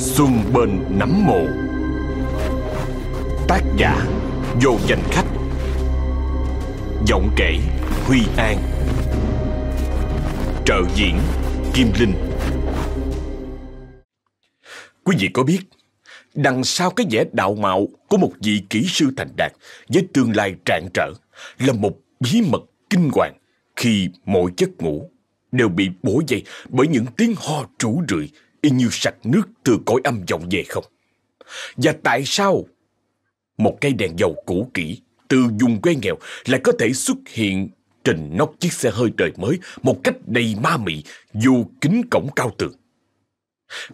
Xuân bên nắm mộ. Tác giả, Vô danh khách. Giọng kể, Huy An. Trợ diễn, Kim Linh. Quý vị có biết, Đằng sau cái vẻ đạo mạo của một vị kỹ sư thành đạt với tương lai trạng trở là một bí mật kinh hoàng khi mỗi giấc ngủ đều bị bổ dậy bởi những tiếng ho trũ rượi y như sạch nước từ cõi âm vọng về không? Và tại sao một cây đèn dầu cũ kỹ từ vùng quê nghèo lại có thể xuất hiện trên nóc chiếc xe hơi đời mới một cách đầy ma mị dù kính cổng cao tường?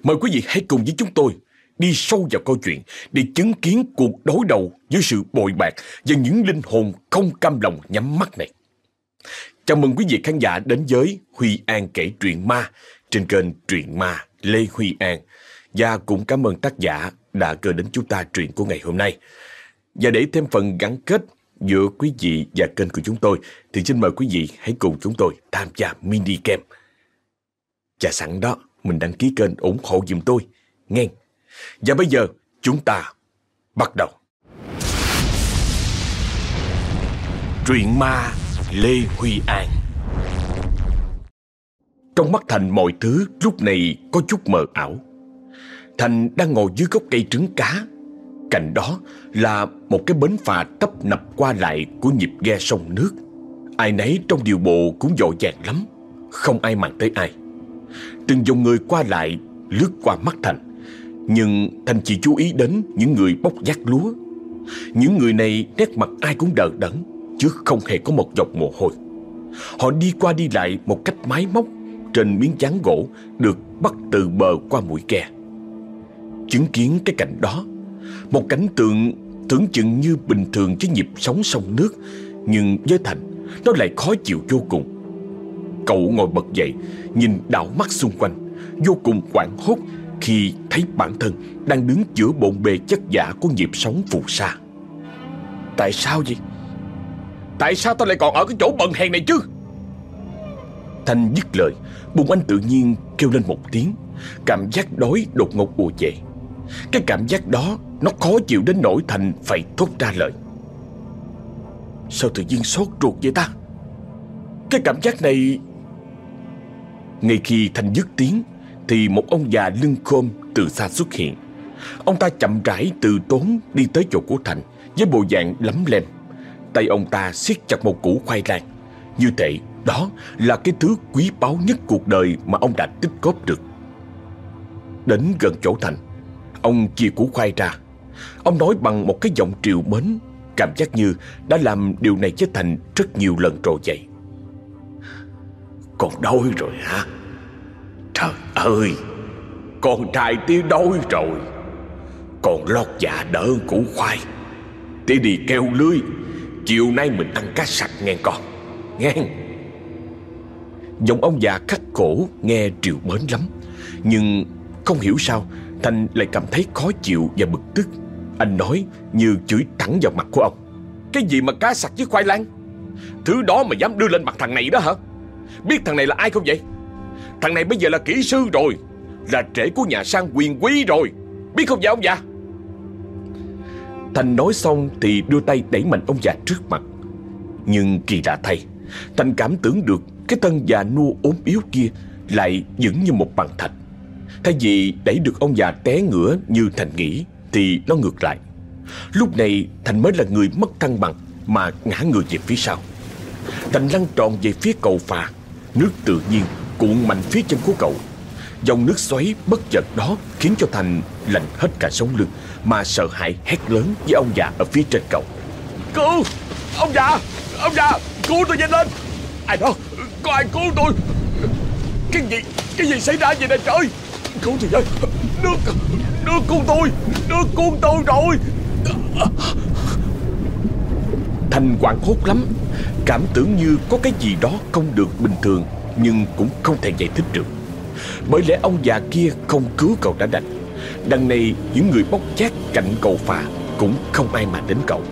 Mời quý vị hãy cùng với chúng tôi đi sâu vào câu chuyện để chứng kiến cuộc đối đầu với sự bội bạc và những linh hồn không cam lòng nhắm mắt này. Chào mừng quý vị khán giả đến với Huy An kể truyện ma trên kênh Truyện Ma Lê Huy An và cũng cảm ơn tác giả đã gửi đến chúng ta truyện của ngày hôm nay. Và để thêm phần gắn kết giữa quý vị và kênh của chúng tôi thì xin mời quý vị hãy cùng chúng tôi tham gia mini game. Và sẵn đó mình đăng ký kênh ủng hộ giùm tôi, nghe. Và bây giờ chúng ta bắt đầu. Truyện ma Lê Huy An trong mắt Thành mọi thứ lúc này có chút mờ ảo. Thành đang ngồi dưới gốc cây trứng cá. Cạnh đó là một cái bến phà tấp nập qua lại của nhịp ghe sông nước. Ai nấy trong điều bộ cũng dội dàng lắm, không ai màng tới ai. Từng dòng người qua lại lướt qua mắt Thành nhưng Thành chỉ chú ý đến những người bốc vác lúa Những người này nét mặt ai cũng đờ đẫn Chứ không hề có một giọt mồ hôi Họ đi qua đi lại một cách máy móc trên miếng chán gỗ Được bắt từ bờ qua mũi kè Chứng kiến cái cảnh đó, Một cảnh tượng tưởng chừng như bình thường với nhịp sóng sông nước, Nhưng với Thành, Nó lại khó chịu vô cùng Cậu ngồi bật dậy, Nhìn đảo mắt xung quanh, Vô cùng hoảng hốt khi thấy bản thân đang đứng giữa bộn bề chất giả của nhịp sóng phù sa. Tại sao vậy? Tại sao tao lại còn ở cái chỗ bần hèn này chứ? Thanh dứt lời, bụng anh tự nhiên kêu lên một tiếng, cảm giác đói đột ngột ùa về. Cái cảm giác đó nó khó chịu đến nỗi Thành phải thốt ra lời. Sao tự nhiên sốt ruột vậy ta? Cái cảm giác này... Ngay khi Thành dứt tiếng thì một ông già lưng khôm từ xa xuất hiện. Ông ta chậm rãi từ tốn đi tới chỗ của Thành với bộ dạng lấm lem. Tay ông ta siết chặt một củ khoai lang. Như thể đó là cái thứ quý báu nhất cuộc đời mà ông đã tích góp được. Đến gần chỗ Thành, ông chia củ khoai ra. Ông nói bằng một cái giọng triều mến, cảm giác như đã làm điều này với Thành rất nhiều lần rồi vậy. con đói rồi hả? Trời ơi Con trai tí đói rồi Còn lót dạ đỡ củ khoai Tí đi keo lưới Chiều nay mình ăn cá sạch nghe con Nghe Giọng ông già khắc cổ Nghe triều mến lắm. Nhưng không hiểu sao Thành lại cảm thấy khó chịu và bực tức. Anh nói như chửi thẳng vào mặt của ông. Cái gì mà cá sặc với khoai lang? Thứ đó mà dám đưa lên mặt thằng này đó hả? Biết thằng này là ai không vậy? Thằng này bây giờ là kỹ sư rồi, Là trễ của nhà sang quyền quý rồi. Biết không vậy ông già? Thành nói xong thì đưa tay đẩy mạnh ông già trước mặt. Nhưng kỳ lạ thay Thành cảm tưởng được cái thân già nua ốm yếu kia Lại vững như một bằng thạch Thay vì đẩy được ông già té ngửa như Thành nghĩ, Thì nó ngược lại Lúc này, Thành mới là người mất thăng bằng Mà ngã người về phía sau Thành lăn tròn về phía cầu phà, Nước tự nhiên cuộn mạnh phía chân của cậu. Dòng nước xoáy bất chợt đó khiến cho Thành lạnh hết cả sống lưng mà sợ hãi hét lớn với ông già ở phía trên cầu Cứu! Ông già! Ông già! Cứu tôi nhanh lên! Ai đó? Có ai cứu tôi? Cái gì? Cái gì xảy ra vậy nè trời? Cứu tôi ơi Nước! Nước cứu tôi! Nước cứu tôi rồi! Thành hoảng hốt lắm Cảm tưởng như có cái gì đó không được bình thường, nhưng cũng không thể giải thích được Bởi lẽ ông già kia không cứu cậu đã đành Đằng này, những người bóc chát cạnh cầu phà Cũng không ai mà đến cậu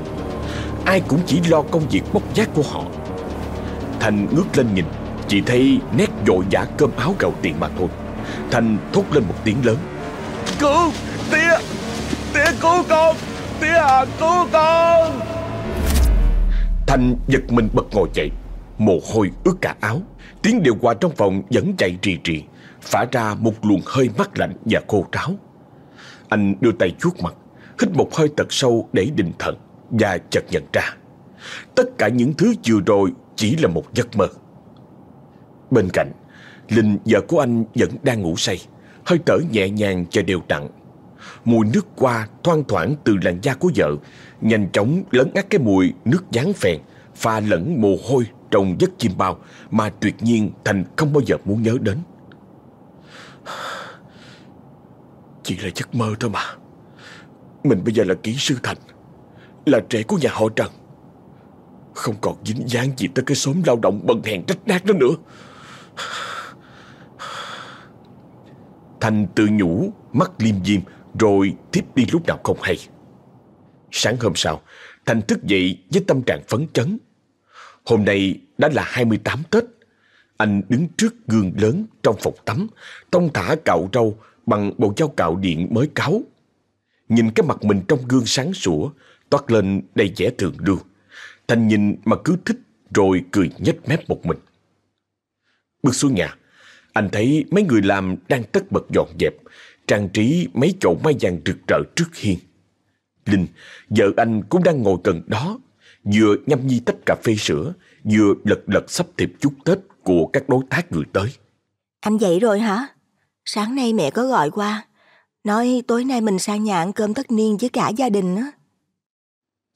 Ai cũng chỉ lo công việc bóc chát của họ Thành ngước lên nhìn chỉ thấy nét dội vã cơm áo gạo tiền mà thôi. Thành thốt lên một tiếng lớn. Cứu Tía Tía cứu con Tía à cứu con. Thành giật mình bật ngồi dậy. Mồ hôi ướt cả áo. Tiếng điều hòa trong phòng vẫn chạy rì rì Phả ra một luồng hơi mát lạnh và khô ráo. Anh đưa tay chuốt mặt Hít một hơi thật sâu để định thần Và chợt nhận ra. Tất cả những thứ vừa rồi chỉ là một giấc mơ Bên cạnh, Linh vợ của anh vẫn đang ngủ say, Hơi thở nhẹ nhàng và đều đặn. Mùi nước qua thoang thoảng từ làn da của vợ, Nhanh chóng lấn át cái mùi nước dán phèn, Pha lẫn mồ hôi trong giấc chim bao Mà tuyệt nhiên Thành không bao giờ muốn nhớ đến. Chỉ là giấc mơ thôi mà. Mình bây giờ là kỹ sư Thành, Là trẻ của nhà họ Trần. Không còn dính dáng gì tới cái xóm lao động bần hèn trách nát đó nữa. Thành tự nhủ Mắt liêm diêm, Rồi tiếp đi lúc nào không hay. Sáng hôm sau, Thành thức dậy với tâm trạng phấn chấn. Hôm nay đã là 28 Tết. Anh đứng trước gương lớn trong phòng tắm Tông thả cạo râu Bằng bộ dao cạo điện mới cáo. Nhìn cái mặt mình trong gương sáng sủa, Toát lên đầy vẻ thường lưu. Thành nhìn mà cứ thích, Rồi cười nhếch mép một mình. Bước xuống nhà Anh thấy mấy người làm đang tất bật dọn dẹp Trang trí mấy chậu mai vàng rực rỡ trước hiên. Linh, vợ anh cũng đang ngồi gần đó Vừa nhâm nhi tách cà phê sữa Vừa lật lật sắp thiệp chúc Tết Của các đối tác gửi tới. Anh dậy rồi hả? Sáng nay mẹ có gọi qua Nói tối nay mình sang nhà ăn cơm tất niên với cả gia đình á.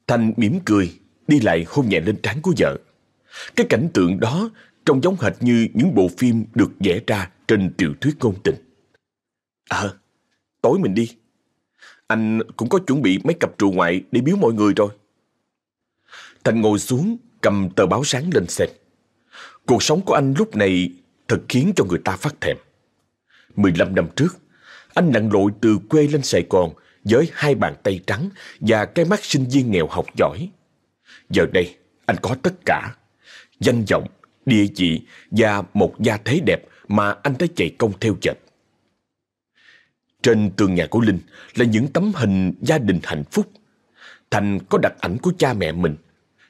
Thanh mỉm cười Đi lại hôn nhẹ lên trán của vợ. Cái cảnh tượng đó Trông giống hệt như những bộ phim Được vẽ ra trên tiểu thuyết ngôn tình. Ờ Tối mình đi. Anh cũng có chuẩn bị mấy cặp trụ ngoại Để biếu mọi người rồi. Thành ngồi xuống Cầm tờ báo sáng lên xem. Cuộc sống của anh lúc này Thật khiến cho người ta phát thèm. 15 năm trước Anh lặn lội từ quê lên Sài Gòn Với hai bàn tay trắng Và cái mắt sinh viên nghèo học giỏi. Giờ đây anh có tất cả. Danh vọng, địa vị Và một gia thế đẹp Mà anh đã chạy công theo dệt. Trên tường nhà của Linh Là những tấm hình gia đình hạnh phúc Thành có đặt ảnh của cha mẹ mình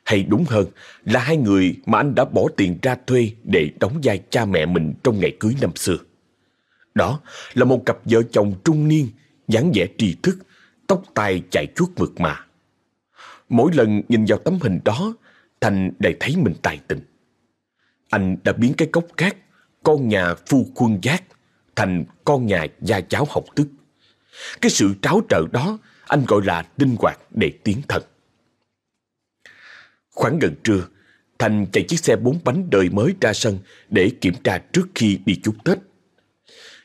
hay đúng hơn là hai người mà anh đã bỏ tiền ra thuê để đóng vai cha mẹ mình trong ngày cưới năm xưa. Đó là một cặp vợ chồng trung niên, dáng vẻ tri thức, tóc tai chạy chuốt mượt mà. Mỗi lần nhìn vào tấm hình đó, Thành lại thấy mình tài tình. Anh đã biến cái cốc cát, con nhà phu quân giác, thành con nhà gia cháu học tức. Cái sự tráo trợ đó anh gọi là linh hoạt để tiến thân. Khoảng gần trưa, Thành chạy chiếc xe bốn bánh đời mới ra sân để kiểm tra trước khi đi chúc Tết.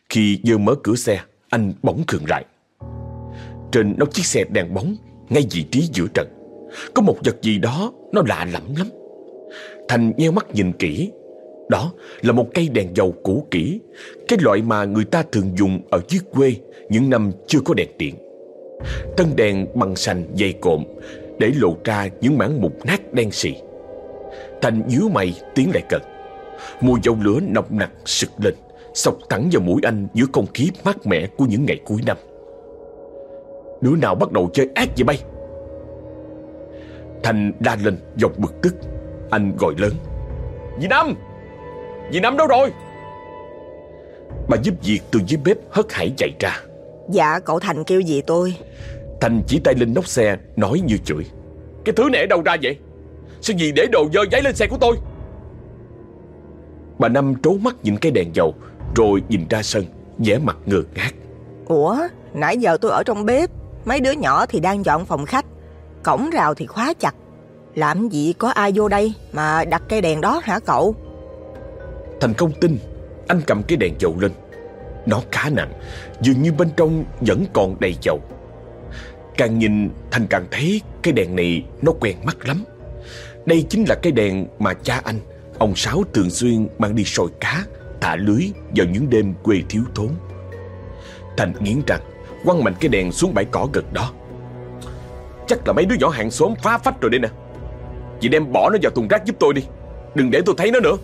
Khi vừa mở cửa xe, anh bỗng khựng lại. Trên nóc chiếc xe đèn bóng, ngay vị trí giữa trần, có một vật gì đó nó lạ lẫm lắm. Thành nheo mắt nhìn kỹ, đó là một cây đèn dầu cũ kỹ, cái loại mà người ta thường dùng ở dưới quê những năm chưa có đèn điện. Thân đèn bằng sành dày cộm để lộ ra những mảng mục nát đen xì. Thành nhíu mày tiến lại gần. Mùi dầu lửa nồng nặc sực lên, sọc thẳng vào mũi anh giữa không khí mát mẻ của những ngày cuối năm. Đứa nào bắt đầu chơi ác vậy bay? Thành la lên dọc bực tức. Anh gọi lớn. Dì Năm! Dì Năm đâu rồi? Bà giúp việc từ dưới bếp hất hải chạy ra. Dạ cậu Thành kêu gì tôi Thành chỉ tay lên nóc xe Nói như chửi Cái thứ này ở đâu ra vậy Sao gì để đồ dơ giấy lên xe của tôi Bà Năm trố mắt nhìn cái đèn dầu Rồi nhìn ra sân vẻ mặt ngơ ngác Ủa nãy giờ tôi ở trong bếp Mấy đứa nhỏ thì đang dọn phòng khách Cổng rào thì khóa chặt làm gì có ai vô đây Mà đặt cây đèn đó hả cậu? Thành không tin Anh cầm cái đèn dầu lên. Nó khá nặng, Dường như bên trong vẫn còn đầy dầu. Càng nhìn, Thành càng thấy cái đèn này nó quen mắt lắm. Đây chính là cái đèn mà cha anh, Ông Sáu thường xuyên mang đi sồi cá, Thả lưới vào những đêm quê thiếu thốn. Thành nghiến răng, Quăng mạnh cái đèn xuống bãi cỏ gần đó. Chắc là mấy đứa nhỏ hàng xóm phá phách rồi đây nè. Chị đem bỏ nó vào thùng rác giúp tôi đi. Đừng để tôi thấy nó nữa.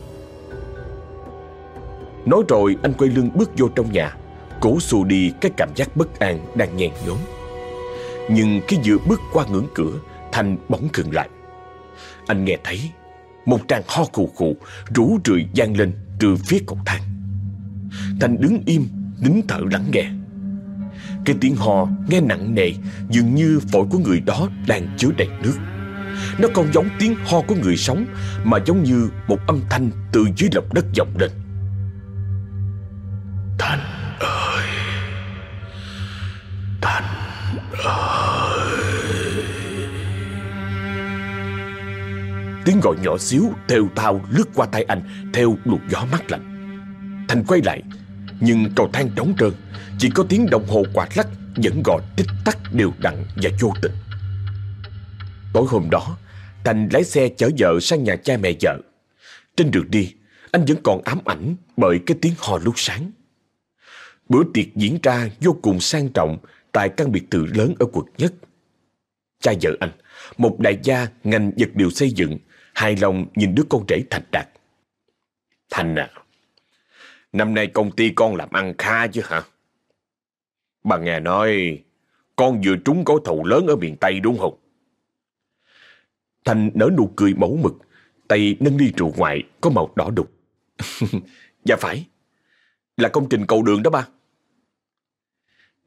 Nói rồi, anh quay lưng bước vô trong nhà. Cố xù đi cái cảm giác bất an đang nhèn nhốn. Nhưng khi vừa bước qua ngưỡng cửa Thành bỗng khựng lại. Anh nghe thấy Một tràng ho khù khù Rú rượi gian lên từ phía cầu thang. Thành đứng im, Nín thở lắng nghe. Cái tiếng ho nghe nặng nề Dường như phổi của người đó đang chứa đầy nước. Nó còn giống tiếng ho của người sống, Mà giống như một âm thanh từ dưới lòng đất vọng lên. Thành ơi! Thành ơi! Tiếng gọi nhỏ xíu theo thao lướt qua tay anh, Theo luồng gió mát lạnh. Thành quay lại, Nhưng cầu thang trống trơn, Chỉ có tiếng đồng hồ quạt lắc Vẫn gọi tích tắc đều đặn và vô tình. Tối hôm đó Thành lái xe chở vợ sang nhà cha mẹ vợ Trên đường đi, Anh vẫn còn ám ảnh Bởi cái tiếng hò lúc sáng Bữa tiệc diễn ra vô cùng sang trọng Tại căn biệt thự lớn ở quận nhất Cha vợ anh, Một đại gia ngành vật liệu xây dựng, Hài lòng nhìn đứa con rể Thành Đạt Thành à Năm nay công ty con làm ăn kha chứ hả? Bà nghe nói, con vừa trúng gói thầu lớn ở miền Tây đúng không? Thành nở nụ cười mẫu mực, tay nâng ly rượu ngoại có màu đỏ đục. dạ phải, là công trình cầu đường đó ba.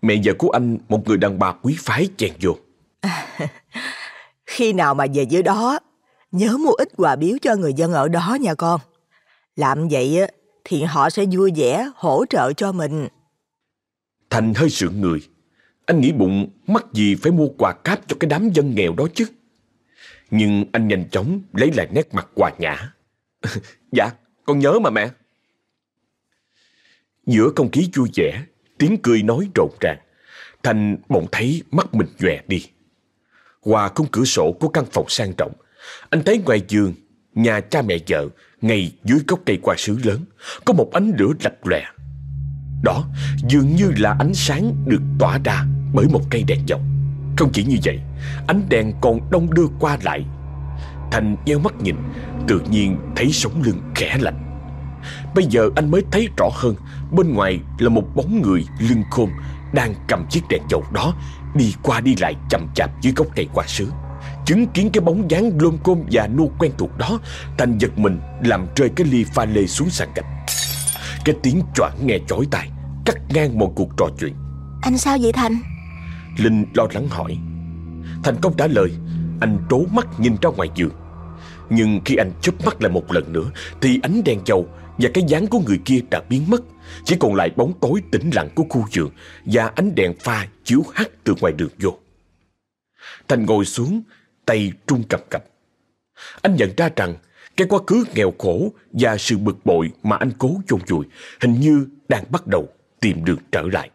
Mẹ vợ của anh một người đàn bà quý phái chèn vô. Khi nào mà về dưới đó, nhớ mua ít quà biếu cho người dân ở đó nha con. Làm vậy thì họ sẽ vui vẻ hỗ trợ cho mình. Thành hơi sượng người. Anh nghĩ bụng mắc gì phải mua quà cáp cho cái đám dân nghèo đó chứ. Nhưng anh nhanh chóng lấy lại nét mặt hòa nhã. dạ, con nhớ mà mẹ. Giữa không khí vui vẻ, tiếng cười nói rộn ràng, Thành bỗng thấy mắt mình nhòe đi. Qua khung cửa sổ của căn phòng sang trọng, anh thấy ngoài giường, nhà cha mẹ vợ, ngay dưới gốc cây quả sứ lớn, có một ánh lửa lạch lòe. Đó dường như là ánh sáng được tỏa ra bởi một cây đèn dầu. Không chỉ như vậy, ánh đèn còn đông đưa qua lại. Thành nheo mắt nhìn, tự nhiên thấy sống lưng khẽ lạnh. Bây giờ anh mới thấy rõ hơn, bên ngoài là một bóng người lưng khôn đang cầm chiếc đèn dầu đó đi qua đi lại chậm chạp dưới gốc cây quả sứ. Chứng kiến cái bóng dáng lôm côm và nô quen thuộc đó Thành giật mình làm rơi cái ly pha lê xuống sàn gạch Cái tiếng choảng nghe chói tai Cắt ngang một cuộc trò chuyện Anh sao vậy Thành? Linh lo lắng hỏi Thành công trả lời, Anh trố mắt nhìn ra ngoài giường Nhưng khi anh chớp mắt lại một lần nữa, Thì ánh đèn dầu và cái dáng của người kia đã biến mất Chỉ còn lại bóng tối tĩnh lặng của khu giường Và ánh đèn pha chiếu hắt từ ngoài đường vô Thành ngồi xuống, tay trung cầm cập. Anh nhận ra rằng cái quá khứ nghèo khổ và sự bực bội mà anh cố chôn vùi hình như đang bắt đầu tìm đường trở lại.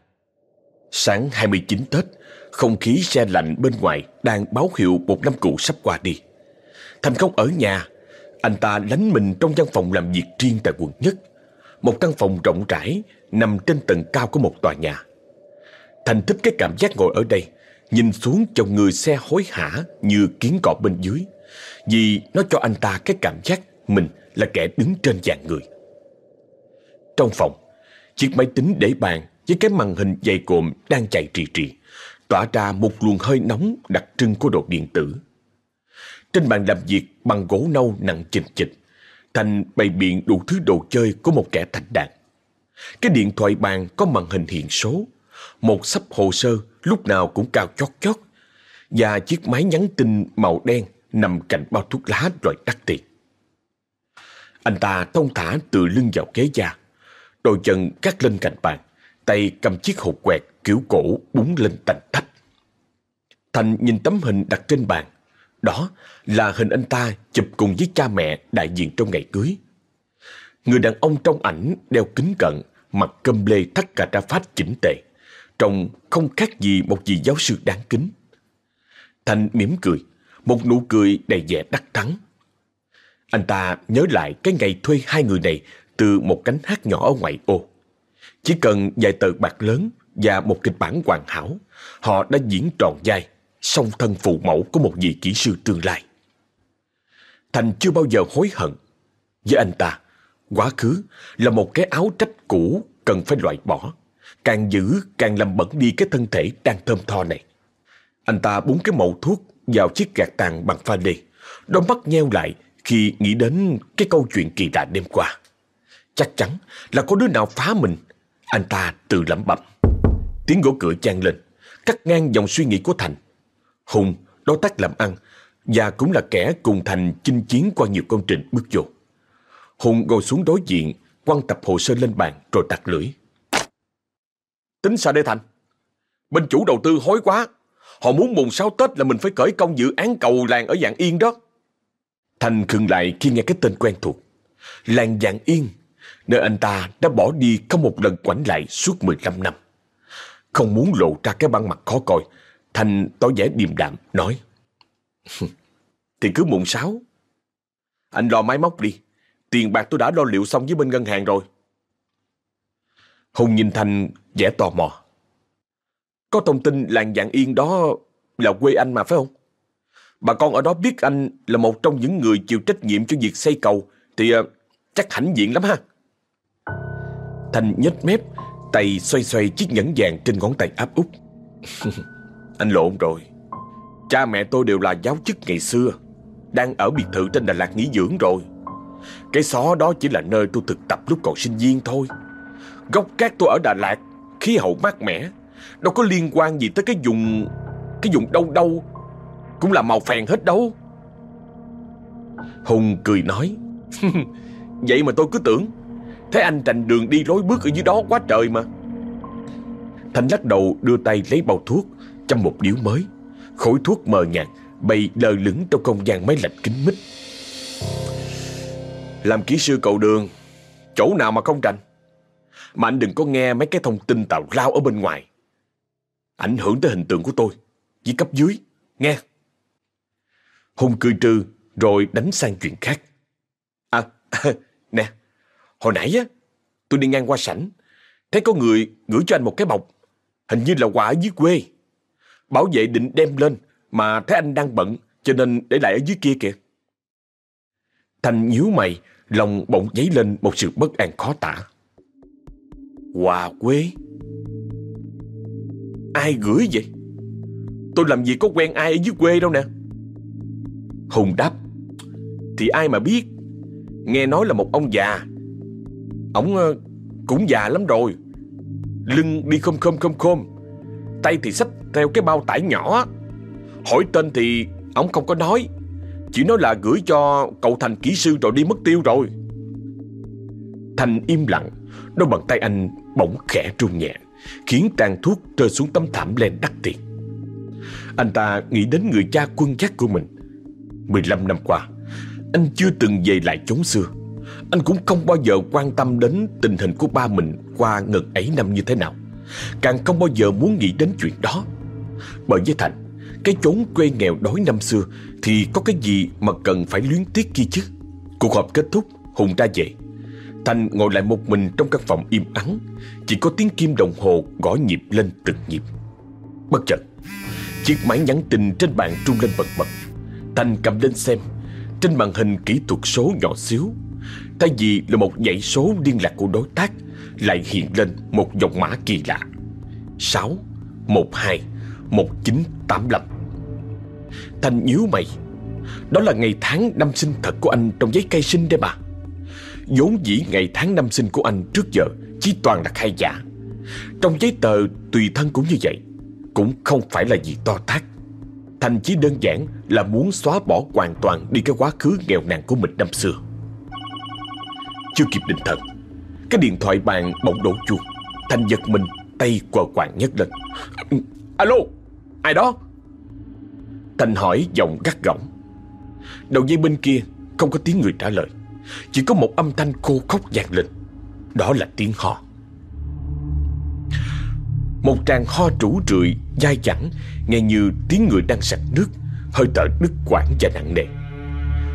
Sáng 29 Tết, không khí xe lạnh bên ngoài đang báo hiệu một năm cũ sắp qua đi. Thành không ở nhà, anh ta lánh mình trong văn phòng làm việc riêng tại quận nhất. Một căn phòng rộng rãi nằm trên tầng cao của một tòa nhà. Thành thích cái cảm giác ngồi ở đây nhìn xuống chồng người xe hối hả như kiến cọp bên dưới, vì nó cho anh ta cái cảm giác mình là kẻ đứng trên dạng người. Trong phòng, chiếc máy tính để bàn với cái màn hình dày cộm đang chạy trì trì, tỏa ra một luồng hơi nóng đặc trưng của đồ điện tử. Trên bàn làm việc bằng gỗ nâu nặng chình chịch, thành bày biện đủ thứ đồ chơi của một kẻ thành đạt. Cái điện thoại bàn có màn hình hiện số, một sắp hồ sơ lúc nào cũng cao chót chót và chiếc máy nhắn tin màu đen nằm cạnh bao thuốc lá loại đắt tiền. Anh ta thông thả từ lưng vào ghế da, đôi chân gác lên cạnh bàn, tay cầm chiếc hộp quẹt kiểu cổ búng lên tành tách. Thành nhìn tấm hình đặt trên bàn. Đó là hình anh ta chụp cùng với cha mẹ đại diện trong ngày cưới. Người đàn ông trong ảnh đeo kính cận, mặt cơm lê thắt cà ra phát chỉnh tề trông không khác gì một vị giáo sư đáng kính. Thành mỉm cười, một nụ cười đầy vẻ đắc thắng. Anh ta nhớ lại cái ngày thuê hai người này từ một cánh hát nhỏ ở ngoại ô. Chỉ cần vài tờ bạc lớn và một kịch bản hoàn hảo, họ đã diễn tròn vai, song thân phụ mẫu của một vị kỹ sư tương lai. Thành chưa bao giờ hối hận. Với anh ta, quá khứ là một cái áo trách cũ cần phải loại bỏ Càng giữ càng làm bẩn đi cái thân thể đang thơm tho này. Anh ta búng cái mẩu thuốc vào chiếc gạt tàn bằng pha lê. Đôi mắt nheo lại khi nghĩ đến cái câu chuyện kỳ lạ đêm qua. Chắc chắn là có đứa nào phá mình. Anh ta tự lẩm bẩm. Tiếng gỗ cửa chan lên, cắt ngang dòng suy nghĩ của Thành. Hùng, đối tác làm ăn, và cũng là kẻ cùng Thành chinh chiến qua nhiều công trình bước vô. Hùng ngồi xuống đối diện, quăng tập hồ sơ lên bàn rồi đặt lưỡi. Tính sao đây Thành? Bên chủ đầu tư hối quá. Họ muốn mùng 6 Tết là mình phải khởi công dự án cầu làng ở Dạng Yên đó. Thành khừng lại khi nghe cái tên quen thuộc. Làng Dạng Yên, nơi anh ta đã bỏ đi không một lần quảnh lại suốt 15 năm. Không muốn lộ ra cái băng mặt khó coi, Thành tỏ vẻ điềm đạm, nói. Thì cứ mùng sáu, Anh lo máy móc đi. Tiền bạc tôi đã lo liệu xong với bên ngân hàng rồi. Hùng nhìn Thành vẻ tò mò. Có thông tin làng Dạng Yên đó là quê anh mà phải không? Bà con ở đó biết anh là một trong những người chịu trách nhiệm cho việc xây cầu thì uh, chắc hãnh diện lắm ha. Thành nhếch mép, tay xoay xoay chiếc nhẫn vàng trên ngón tay áp út. anh lộn rồi. Cha mẹ tôi đều là giáo chức ngày xưa, đang ở biệt thự trên Đà Lạt nghỉ dưỡng rồi. Cái xó đó chỉ là nơi tôi thực tập lúc còn sinh viên thôi. Gốc cát tôi ở Đà Lạt, khí hậu mát mẻ, đâu có liên quan gì tới cái vùng cái vùng đâu đâu cũng là màu phèn hết đâu. Hùng cười nói, vậy mà tôi cứ tưởng thấy anh trành đường đi lối bước ở dưới đó quá trời mà. Thành lắc đầu đưa tay lấy bao thuốc, trong một điếu mới. Khối thuốc mờ nhạt bay lờ lửng trong không gian máy lạnh kính mít. Làm kỹ sư cầu đường, chỗ nào mà không rành. Mà anh đừng có nghe mấy cái thông tin tào lao ở bên ngoài. Ảnh hưởng tới hình tượng của tôi, với cấp dưới, nghe. Hùng cười trừ rồi đánh sang chuyện khác. À, nè, hồi nãy á, tôi đi ngang qua sảnh, thấy có người gửi cho anh một cái bọc, hình như là quà ở dưới quê. Bảo vệ định đem lên, mà thấy anh đang bận, cho nên để lại ở dưới kia kìa. Thành nhíu mày, lòng bỗng dấy lên một sự bất an khó tả. Quà quê? Ai gửi vậy? Tôi làm gì có quen ai ở dưới quê đâu nè. Hùng đáp Thì ai mà biết Nghe nói là một ông già Ông ờ, cũng già lắm rồi. Lưng đi khom khom khom khom. Tay thì xách theo cái bao tải nhỏ. Hỏi tên thì Ông không có nói. Chỉ nói là gửi cho cậu Thành kỹ sư rồi đi mất tiêu rồi. Thành im lặng, Đôi bàn tay anh bỗng khẽ run nhẹ, Khiến tàn thuốc rơi xuống tấm thảm len đắt tiền. Anh ta nghĩ đến người cha quân giác của mình. 15 năm qua, Anh chưa từng về lại chốn xưa. Anh cũng không bao giờ quan tâm đến tình hình của ba mình qua ngần ấy năm như thế nào. Càng không bao giờ muốn nghĩ đến chuyện đó. Bởi với Thành, Cái chốn quê nghèo đói năm xưa Thì có cái gì mà cần phải luyến tiếc kia chứ? Cuộc họp kết thúc, Hùng ra về. Thành ngồi lại một mình trong căn phòng im ắng, Chỉ có tiếng kim đồng hồ gõ nhịp lên từng nhịp. Bất chợt, Chiếc máy nhắn tin trên bàn trung lên bật bật. Thành cầm lên xem. Trên màn hình kỹ thuật số nhỏ xíu. Thay vì là một dãy số liên lạc của đối tác, Lại hiện lên một dòng mã kỳ lạ. 6 12 1985 Thành nhíu mày. Đó là ngày tháng năm sinh thật của anh trong giấy cây sinh đấy mà vốn dĩ ngày tháng năm sinh của anh trước giờ Chỉ toàn là khai giả. Trong giấy tờ tùy thân cũng như vậy, Cũng không phải là gì to tác Thành chỉ đơn giản là muốn xóa bỏ hoàn toàn đi cái quá khứ nghèo nàn của mình năm xưa. Chưa kịp định thần, cái điện thoại bàn bỗng đổ chuông. Thành giật mình, tay quờ quạng nhấc lên. Alo, ai đó? Thành hỏi giọng gắt gỏng. Đầu dây bên kia không có tiếng người trả lời. Chỉ có một âm thanh khô khóc vang lên. Đó là tiếng ho. Một tràng ho trũ rượi, dai dẳng Nghe như tiếng người đang sạch nước, Hơi thở đứt quãng và nặng nề.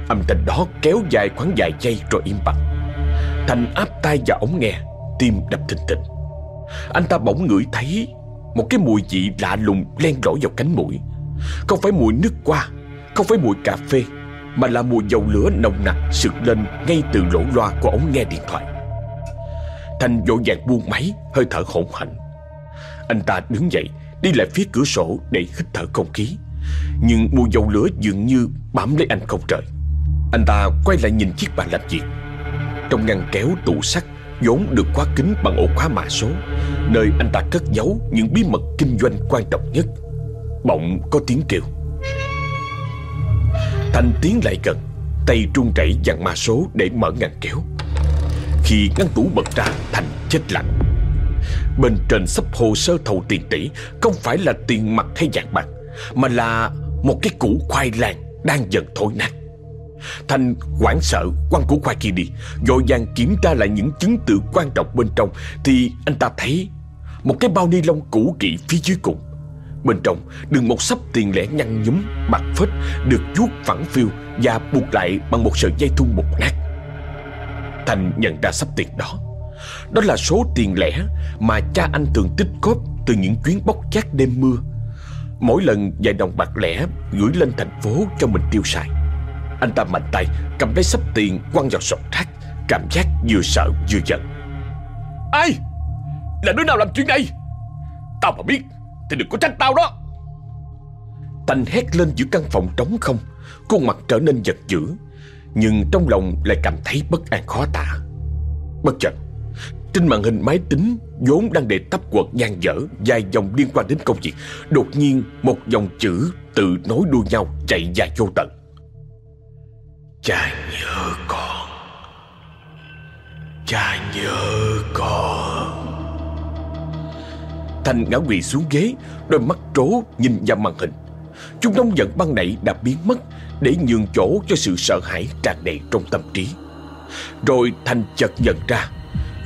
Âm thanh đó kéo dài khoảng vài giây rồi im bặt. Thành áp tay vào ống nghe, Tim đập thình thịch. Anh ta bỗng ngửi thấy Một cái mùi vị lạ lùng len lỏi vào cánh mũi. Không phải mùi nước qua Không phải mùi cà phê, Mà là mùi dầu lửa nồng nặc sực lên Ngay từ lỗ loa của ống nghe điện thoại. Thành vội vàng buông máy, Hơi thở hỗn hển. Anh ta đứng dậy Đi lại phía cửa sổ để hít thở không khí. Nhưng mùi dầu lửa dường như bám lấy anh không trời. Anh ta quay lại nhìn chiếc bàn làm việc. Trong ngăn kéo tủ sắt, vốn được khóa kín bằng ổ khóa mã số, Nơi anh ta cất giấu những bí mật kinh doanh quan trọng nhất. Bỗng có tiếng kêu. Thành tiến lại gần, Tay trung chảy dặn mã số để mở ngăn kéo. Khi ngăn tủ bật ra, Thành chết lặng. Bên trên sắp hồ sơ thầu tiền tỷ, Không phải là tiền mặt hay vàng bạc, Mà là một cái củ khoai lang Đang dần thối nát. Thành hoảng sợ, quăng củ khoai kia đi, Vội vàng kiểm tra lại những chứng tự quan trọng bên trong Thì anh ta thấy Một cái bao ni lông cũ kỹ phía dưới cùng. Bên trong đựng một sắp tiền lẻ nhăn nhúm, bạc phết, Được vuốt phẳng phiu Và buộc lại bằng một sợi dây thun một nát Thành nhận ra sắp tiền đó. Đó là số tiền lẻ Mà cha anh thường tích góp Từ những chuyến bóc chát đêm mưa. Mỗi lần vài đồng bạc lẻ Gửi lên thành phố cho mình tiêu xài. Anh ta mạnh tay cầm lấy sắp tiền quăng vào sọt rác Cảm giác vừa sợ vừa giận. Ai? Là đứa nào làm chuyện này? Tao mà biết thì đừng có trách tao đó. Thành hét lên giữa căn phòng trống không, Khuôn mặt trở nên giật dữ, Nhưng trong lòng lại cảm thấy bất an khó tả. Bất chợt trên màn hình máy tính, vốn đang để tắp quật ngang dở, Dài dòng liên quan đến công việc. Đột nhiên, một dòng chữ tự nối đuôi nhau chạy dài vô tận. Cha nhớ con. Cha nhớ con. Thành ngã quỳ xuống ghế, Đôi mắt trố nhìn vào màn hình. Chúng nông giận băng nảy đã biến mất, Để nhường chỗ cho sự sợ hãi tràn đầy trong tâm trí. Rồi Thành chợt nhận ra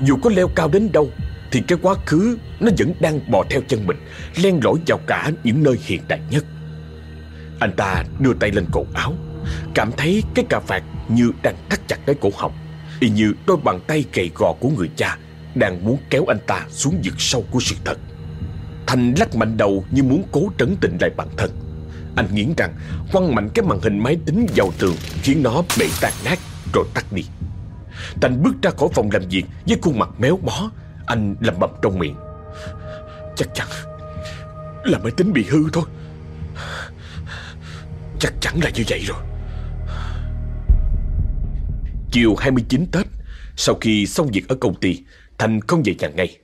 dù có leo cao đến đâu, Thì cái quá khứ nó vẫn đang bò theo chân mình, Len lỏi vào cả những nơi hiện đại nhất. Anh ta đưa tay lên cổ áo, Cảm thấy cái cà vạt như đang thắt chặt cái cổ họng, Y như đôi bàn tay gầy gò của người cha Đang muốn kéo anh ta xuống vực sâu của sự thật. Thành lắc mạnh đầu như muốn cố trấn tĩnh lại bản thân. Anh nghiến rằng quăng mạnh cái màn hình máy tính vào tường, Khiến nó bị tan nát, rồi tắt đi. Thành bước ra khỏi phòng làm việc với khuôn mặt méo mó. Anh lầm bầm trong miệng. Chắc chắn là máy tính bị hư thôi. Chắc chắn là như vậy rồi. Chiều 29 Tết Sau khi xong việc ở công ty Thành không về nhà ngay.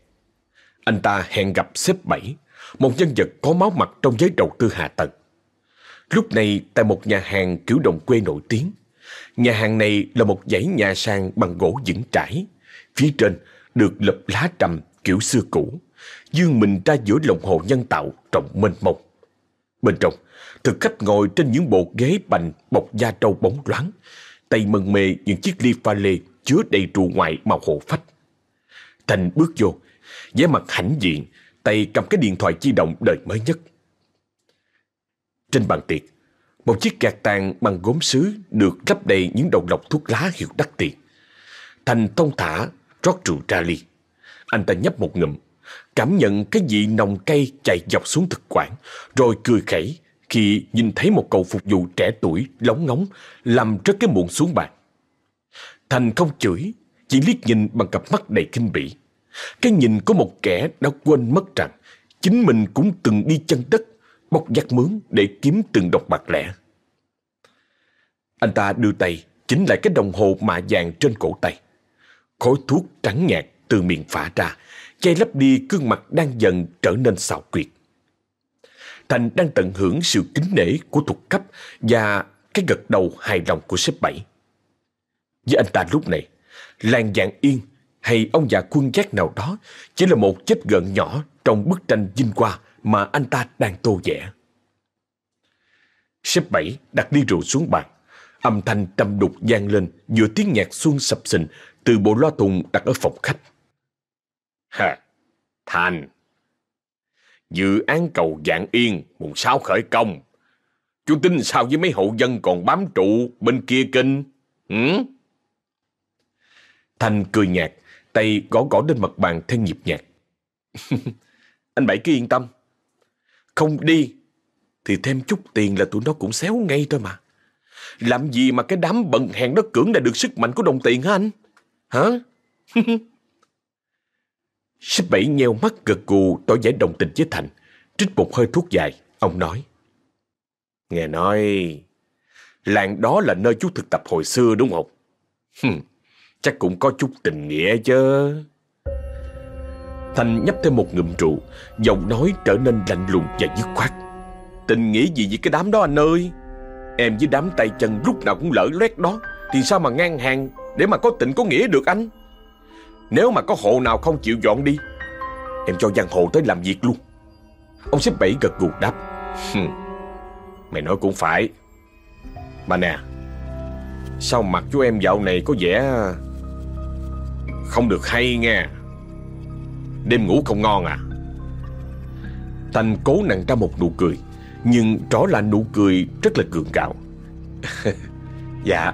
Anh ta hẹn gặp sếp Bảy, một nhân vật có máu mặt trong giới đầu tư hạ tầng. Lúc này tại một nhà hàng kiểu đồng quê nổi tiếng. Nhà hàng này là một dãy nhà sàn bằng gỗ vững trải. Phía trên được lập lá trầm kiểu xưa cũ, dương mình ra giữa lòng hồ nhân tạo rộng mênh mông. Bên trong, thực khách ngồi trên những bộ ghế bành bọc da trâu bóng loáng, tay mần mê những chiếc ly pha lê chứa đầy rượu ngoại màu hồ phách. Thành bước vô, vẻ mặt hãnh diện, tay cầm cái điện thoại di động đời mới nhất. Trên bàn tiệc, một chiếc gạt tàn bằng gốm sứ được lấp đầy những đầu lọc thuốc lá hiệu đắt tiền. Thành thông thả rót rượu ra ly. Anh ta nhấp một ngụm, cảm nhận cái vị nồng cay chạy dọc xuống thực quản, rồi cười khẩy khi nhìn thấy một cậu phục vụ trẻ tuổi lóng ngóng làm rớt cái muỗng xuống bàn. Thành không chửi, chỉ liếc nhìn bằng cặp mắt đầy kinh bỉ. Cái nhìn có một kẻ đã quên mất rằng chính mình cũng từng đi chân đất, bóc dắt mướn để kiếm từng đồng bạc lẻ. Anh ta đưa tay chính lại cái đồng hồ mạ vàng trên cổ tay. Khói thuốc trắng nhạt từ miệng phả ra, che lấp đi gương mặt đang dần trở nên xào quyệt. Thành đang tận hưởng sự kính nể của thuộc cấp và cái gật đầu hài lòng của sếp bảy. Với anh ta lúc này, làng dạng yên hay ông già quân giác nào đó chỉ là một vết gợn nhỏ trong bức tranh vinh hoa mà anh ta đang tô vẽ. Sếp bảy đặt ly rượu xuống bàn. Âm thanh trầm đục vang lên giữa tiếng nhạc xuân sập sình từ bộ loa thùng đặt ở phòng khách. Hà, Thành, dự án cầu dạng yên mùng sáu khởi công. Chú tin sao với mấy hộ dân còn bám trụ bên kia kinh? Ừ? Thành cười nhạt, Tay gõ gõ lên mặt bàn theo nhịp nhạc. anh Bảy cứ yên tâm. Không đi thì thêm chút tiền là tụi nó cũng xéo ngay thôi mà. Làm gì mà cái đám bận hèn đó cưỡng lại được sức mạnh của đồng tiền hả anh? Hả? Sếp bảy nheo mắt gật gù tỏ vẻ đồng tình với Thành. Trích một hơi thuốc dài, ông nói. Nghe nói, làng đó là nơi chú thực tập hồi xưa đúng không? Hừm, chắc cũng có chút tình nghĩa chứ. Thành nhấp thêm một ngụm rượu, giọng nói trở nên lạnh lùng và dứt khoát. Tình nghĩa gì với cái đám đó anh ơi? Em với đám tay chân lúc nào cũng lỡ loét đó, thì sao mà ngang hàng để mà có tình có nghĩa được anh? Nếu mà có hộ nào không chịu dọn đi, em cho giang hồ tới làm việc luôn. Ông xếp bảy gật gù đáp. Mày nói cũng phải. Mà nè, sao mặt chú em dạo này có vẻ không được hay nghe. Đêm ngủ không ngon à? Thành cố nặng ra một nụ cười, nhưng rõ là nụ cười rất là cường gạo. dạ,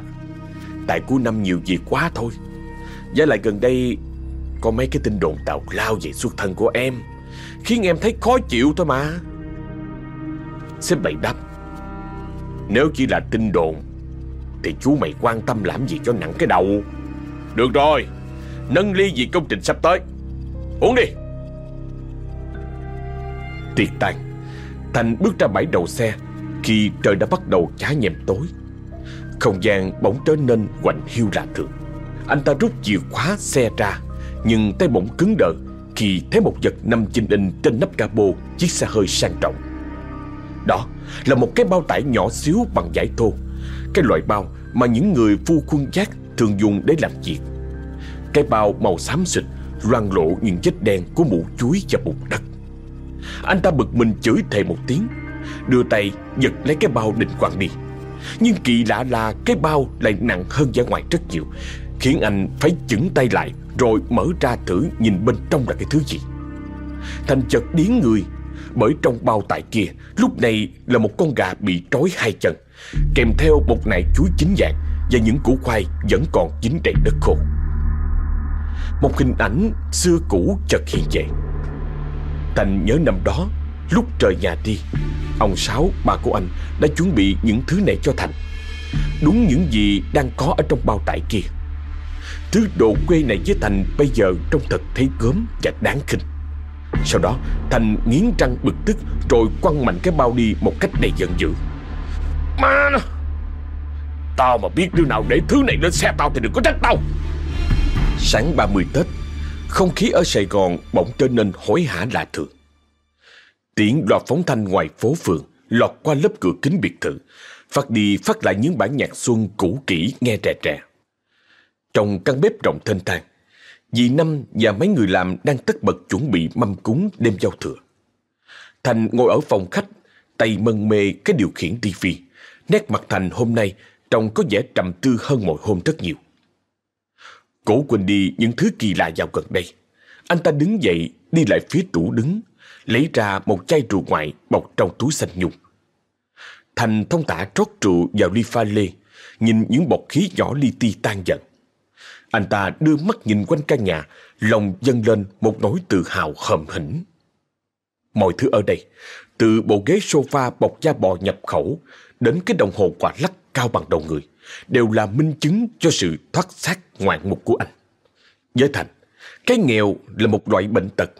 tại cuối năm nhiều việc quá thôi. Với lại gần đây có mấy cái tin đồn tào lao về xuất thân của em Khiến em thấy khó chịu thôi mà Sếp bảy đáp Nếu chỉ là tin đồn Thì chú mày quan tâm làm gì cho nặng cái đầu Được rồi Nâng ly vì công trình sắp tới Uống đi. Tiệt tàn Thành bước ra bãi đầu xe Khi trời đã bắt đầu chá nhèm tối. Không gian bỗng trở nên quạnh hiu lạ thường. Anh ta rút chìa khóa xe ra, Nhưng tay bỗng cứng đờ Khi thấy một vật nằm chinh in trên nắp capo, Chiếc xe hơi sang trọng. Đó là một cái bao tải nhỏ xíu bằng vải thô, Cái loại bao mà những người phu khuân giác thường dùng để làm việc. Cái bao màu xám xịt loang lộ những vết đen của mũ chuối và bùn đất. Anh ta bực mình chửi thề một tiếng, Đưa tay giật lấy cái bao định quăng đi. Nhưng kỳ lạ là cái bao lại nặng hơn ra ngoài rất nhiều, Khiến anh phải chững tay lại Rồi mở ra thử nhìn bên trong là cái thứ gì. Thành chợt điến người, Bởi trong bao tải kia Lúc này là một con gà bị trói hai chân, Kèm theo một nải chuối chín vàng Và những củ khoai vẫn còn dính đầy đất khô. Một hình ảnh xưa cũ chợt hiện về. Thành nhớ năm đó Lúc trời nhà đi Ông Sáu, bà của anh đã chuẩn bị những thứ này cho Thành. Đúng những gì đang có ở trong bao tải kia. Thứ đồ quê này với Thành bây giờ trông thật thấy gớm và đáng khinh. Sau đó Thành nghiến răng bực tức Rồi quăng mạnh cái bao đi một cách đầy giận dữ. Má nó! Tao mà biết đứa nào để thứ này lên xe tao thì đừng có trách tao. Sáng 30 Tết Không khí ở Sài Gòn bỗng trở nên hối hả lạ thường Tiếng loạt phóng thanh ngoài phố phường lọt qua lớp cửa kính biệt thự, phát đi phát lại những bản nhạc xuân cũ kỹ nghe rè rè. Trong căn bếp rộng thênh thang, dì Năm và mấy người làm đang tất bật chuẩn bị mâm cúng đêm giao thừa. Thành ngồi ở phòng khách, tay mân mê cái điều khiển tivi. Nét mặt Thành hôm nay trông có vẻ trầm tư hơn mọi hôm rất nhiều. Cố quên đi những thứ kỳ lạ vào gần đây. Anh ta đứng dậy đi lại phía tủ đứng, lấy ra một chai rượu ngoại bọc trong túi xanh nhung. Thành thông tả trót rượu vào ly pha lê, nhìn những bọt khí nhỏ li ti tan dần. Anh ta đưa mắt nhìn quanh căn nhà, lòng dâng lên một nỗi tự hào hầm hĩnh. Mọi thứ ở đây, từ bộ ghế sofa bọc da bò nhập khẩu đến cái đồng hồ quả lắc cao bằng đầu người, đều là minh chứng cho sự thoát xác ngoạn mục của anh. Với Thành, cái nghèo là một loại bệnh tật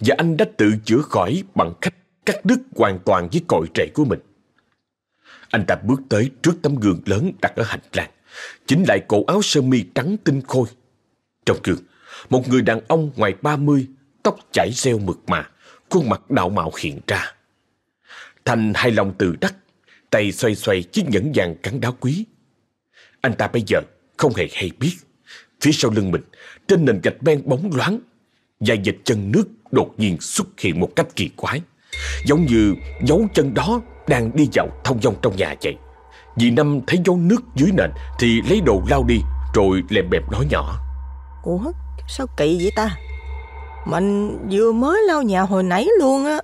và anh đã tự chữa khỏi bằng cách cắt đứt hoàn toàn với cội rễ của mình. Anh ta bước tới trước tấm gương lớn đặt ở hành lang, chính lại cổ áo sơ mi trắng tinh khôi. Trong gương, một người đàn ông ngoài 30, tóc chảy reo mượt mà, khuôn mặt đạo mạo hiện ra. Thành hài lòng tự đắc, tay xoay xoay chiếc nhẫn vàng cắn đá quý. Anh ta bây giờ không hề hay biết, phía sau lưng mình, trên nền gạch men bóng loáng, dài dịch chân nước đột nhiên xuất hiện một cách kỳ quái. Giống như dấu chân đó đang đi dạo thông dong trong nhà vậy. Dì Năm thấy dấu nước dưới nền thì lấy đồ lao đi rồi lèm bẹp nói nhỏ. Ủa sao kỳ vậy ta Mình vừa mới lau nhà hồi nãy luôn á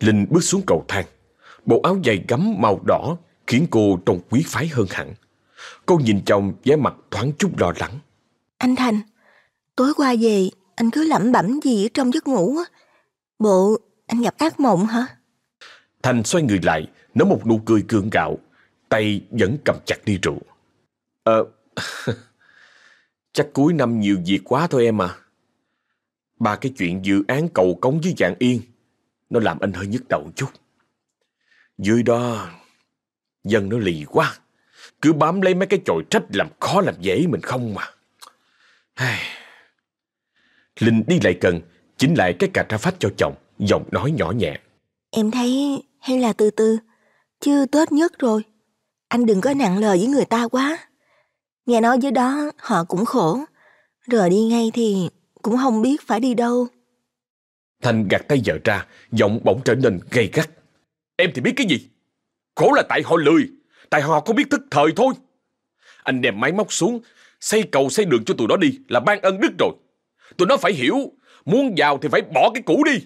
Linh bước xuống cầu thang. Bộ áo dài gấm màu đỏ khiến cô trông quý phái hơn hẳn. Cô nhìn chồng vẻ mặt thoáng chút lo lắng. Anh Thành Tối qua về anh cứ lẩm bẩm gì ở trong giấc ngủ á Bộ anh gặp ác mộng hả Thành xoay người lại, nở một nụ cười cương gạo, tay vẫn cầm chặt ly rượu. Ờ, chắc cuối năm nhiều việc quá thôi em à. Ba cái chuyện dự án cầu cống với dạng yên Nó làm anh hơi nhức đầu chút Dưới đó Dân nó lì quá Cứ bám lấy mấy cái chồi trách làm khó làm dễ mình không mà. Linh đi lại gần Chính lại cái cà ra phách cho chồng Giọng nói nhỏ nhẹ. Em thấy hay là từ từ Chứ Tết nhất rồi. Anh đừng có nặng lời với người ta quá. Nghe nói dưới đó họ cũng khổ Rồi đi ngay thì cũng không biết phải đi đâu. Thành gạt tay vợ ra Giọng bỗng trở nên gay gắt. Em thì biết cái gì? Khổ là tại họ lười Tại họ không biết thức thời thôi. Anh đem máy móc xuống, Xây cầu xây đường cho tụi nó đi Là ban ân đức rồi. Tụi nó phải hiểu, Muốn giàu thì phải bỏ cái cũ đi.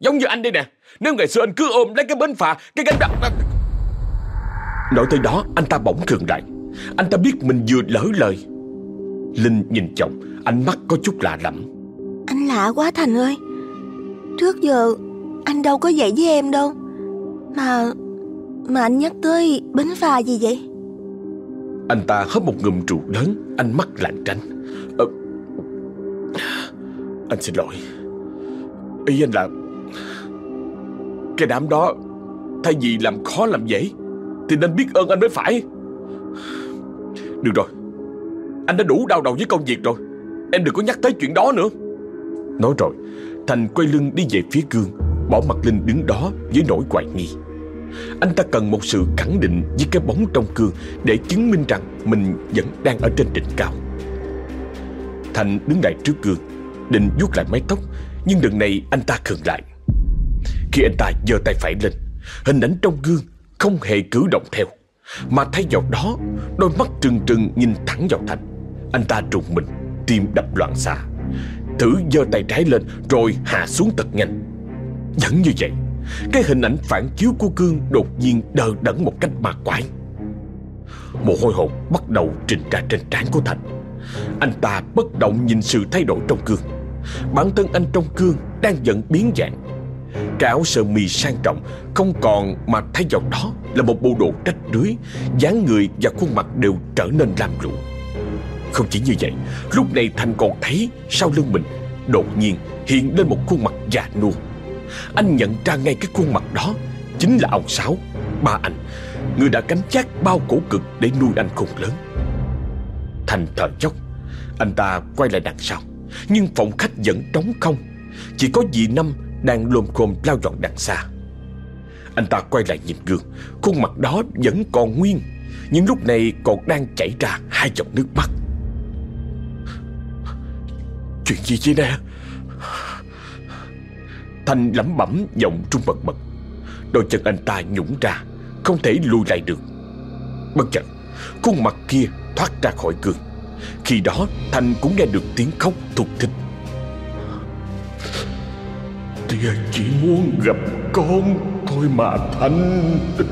Giống như anh đây nè, Nếu ngày xưa anh cứ ôm lấy cái bến phà, Cái gánh đặt Nói tới đó, anh ta bỗng khường lại Anh ta biết mình vừa lỡ lời. Linh nhìn chồng, Ánh mắt có chút lạ lẫm. Anh lạ quá Thành ơi. Trước giờ, anh đâu có vậy với em đâu. Mà mà anh nhắc tới bến phà gì vậy? Anh ta hớp một ngụm rượu lớn Ánh mắt lạnh tránh. Ờ, Anh xin lỗi. Ý anh là Cái đám đó Thay vì làm khó làm dễ Thì nên biết ơn anh mới phải. Được rồi. Anh đã đủ đau đầu với công việc rồi. Em đừng có nhắc tới chuyện đó nữa. Nói rồi Thành quay lưng đi về phía gương Bỏ mặt Linh đứng đó với nỗi hoài nghi. Anh ta cần một sự khẳng định với cái bóng trong gương Để chứng minh rằng mình vẫn đang ở trên đỉnh cao. Thành đứng lại trước gương, Định vuốt lại mái tóc, Nhưng lần này anh ta khựng lại. Khi anh ta giơ tay phải lên, Hình ảnh trong gương không hề cử động theo, Mà thay vào đó, Đôi mắt trừng trừng nhìn thẳng vào Thành. Anh ta trùng mình, Tim đập loạn xạ. Thử giơ tay trái lên Rồi hạ xuống thật nhanh. Vẫn như vậy cái hình ảnh phản chiếu của cương Đột nhiên đờ đẫn một cách ma quái. Mồ hôi hột bắt đầu trình ra trên trán của Thành. Anh ta bất động nhìn sự thay đổi trong cương. Bản thân anh trong cương đang dần biến dạng. Cái áo sơ mi sang trọng Không còn mà thay vào đó Là một bộ đồ trách rưới, dáng người và khuôn mặt đều trở nên lam lũ Không chỉ như vậy, Lúc này Thành còn thấy sau lưng mình Đột nhiên hiện lên một khuôn mặt già nua. Anh nhận ra ngay cái khuôn mặt đó, Chính là ông Sáu. Ba anh, Người đã cánh chát bao cổ cực để nuôi anh khôn lớn. Thành thở chốc, Anh ta quay lại đằng sau. Nhưng phòng khách vẫn trống không. Chỉ có dì Năm đang lồm khồm lao dọn đằng xa. Anh ta quay lại nhìn gương, Khuôn mặt đó vẫn còn nguyên. Nhưng lúc này còn đang chảy ra hai giọt nước mắt. Chuyện gì vậy nè? Thanh lẩm bẩm giọng trung bật bật. Đôi chân anh ta nhũng ra, Không thể lùi lại được. Bất chợt, Khuôn mặt kia thoát ra khỏi gương. Khi đó, Thanh cũng nghe được tiếng khóc thục thịch. Tia chỉ muốn gặp con thôi mà, Thanh.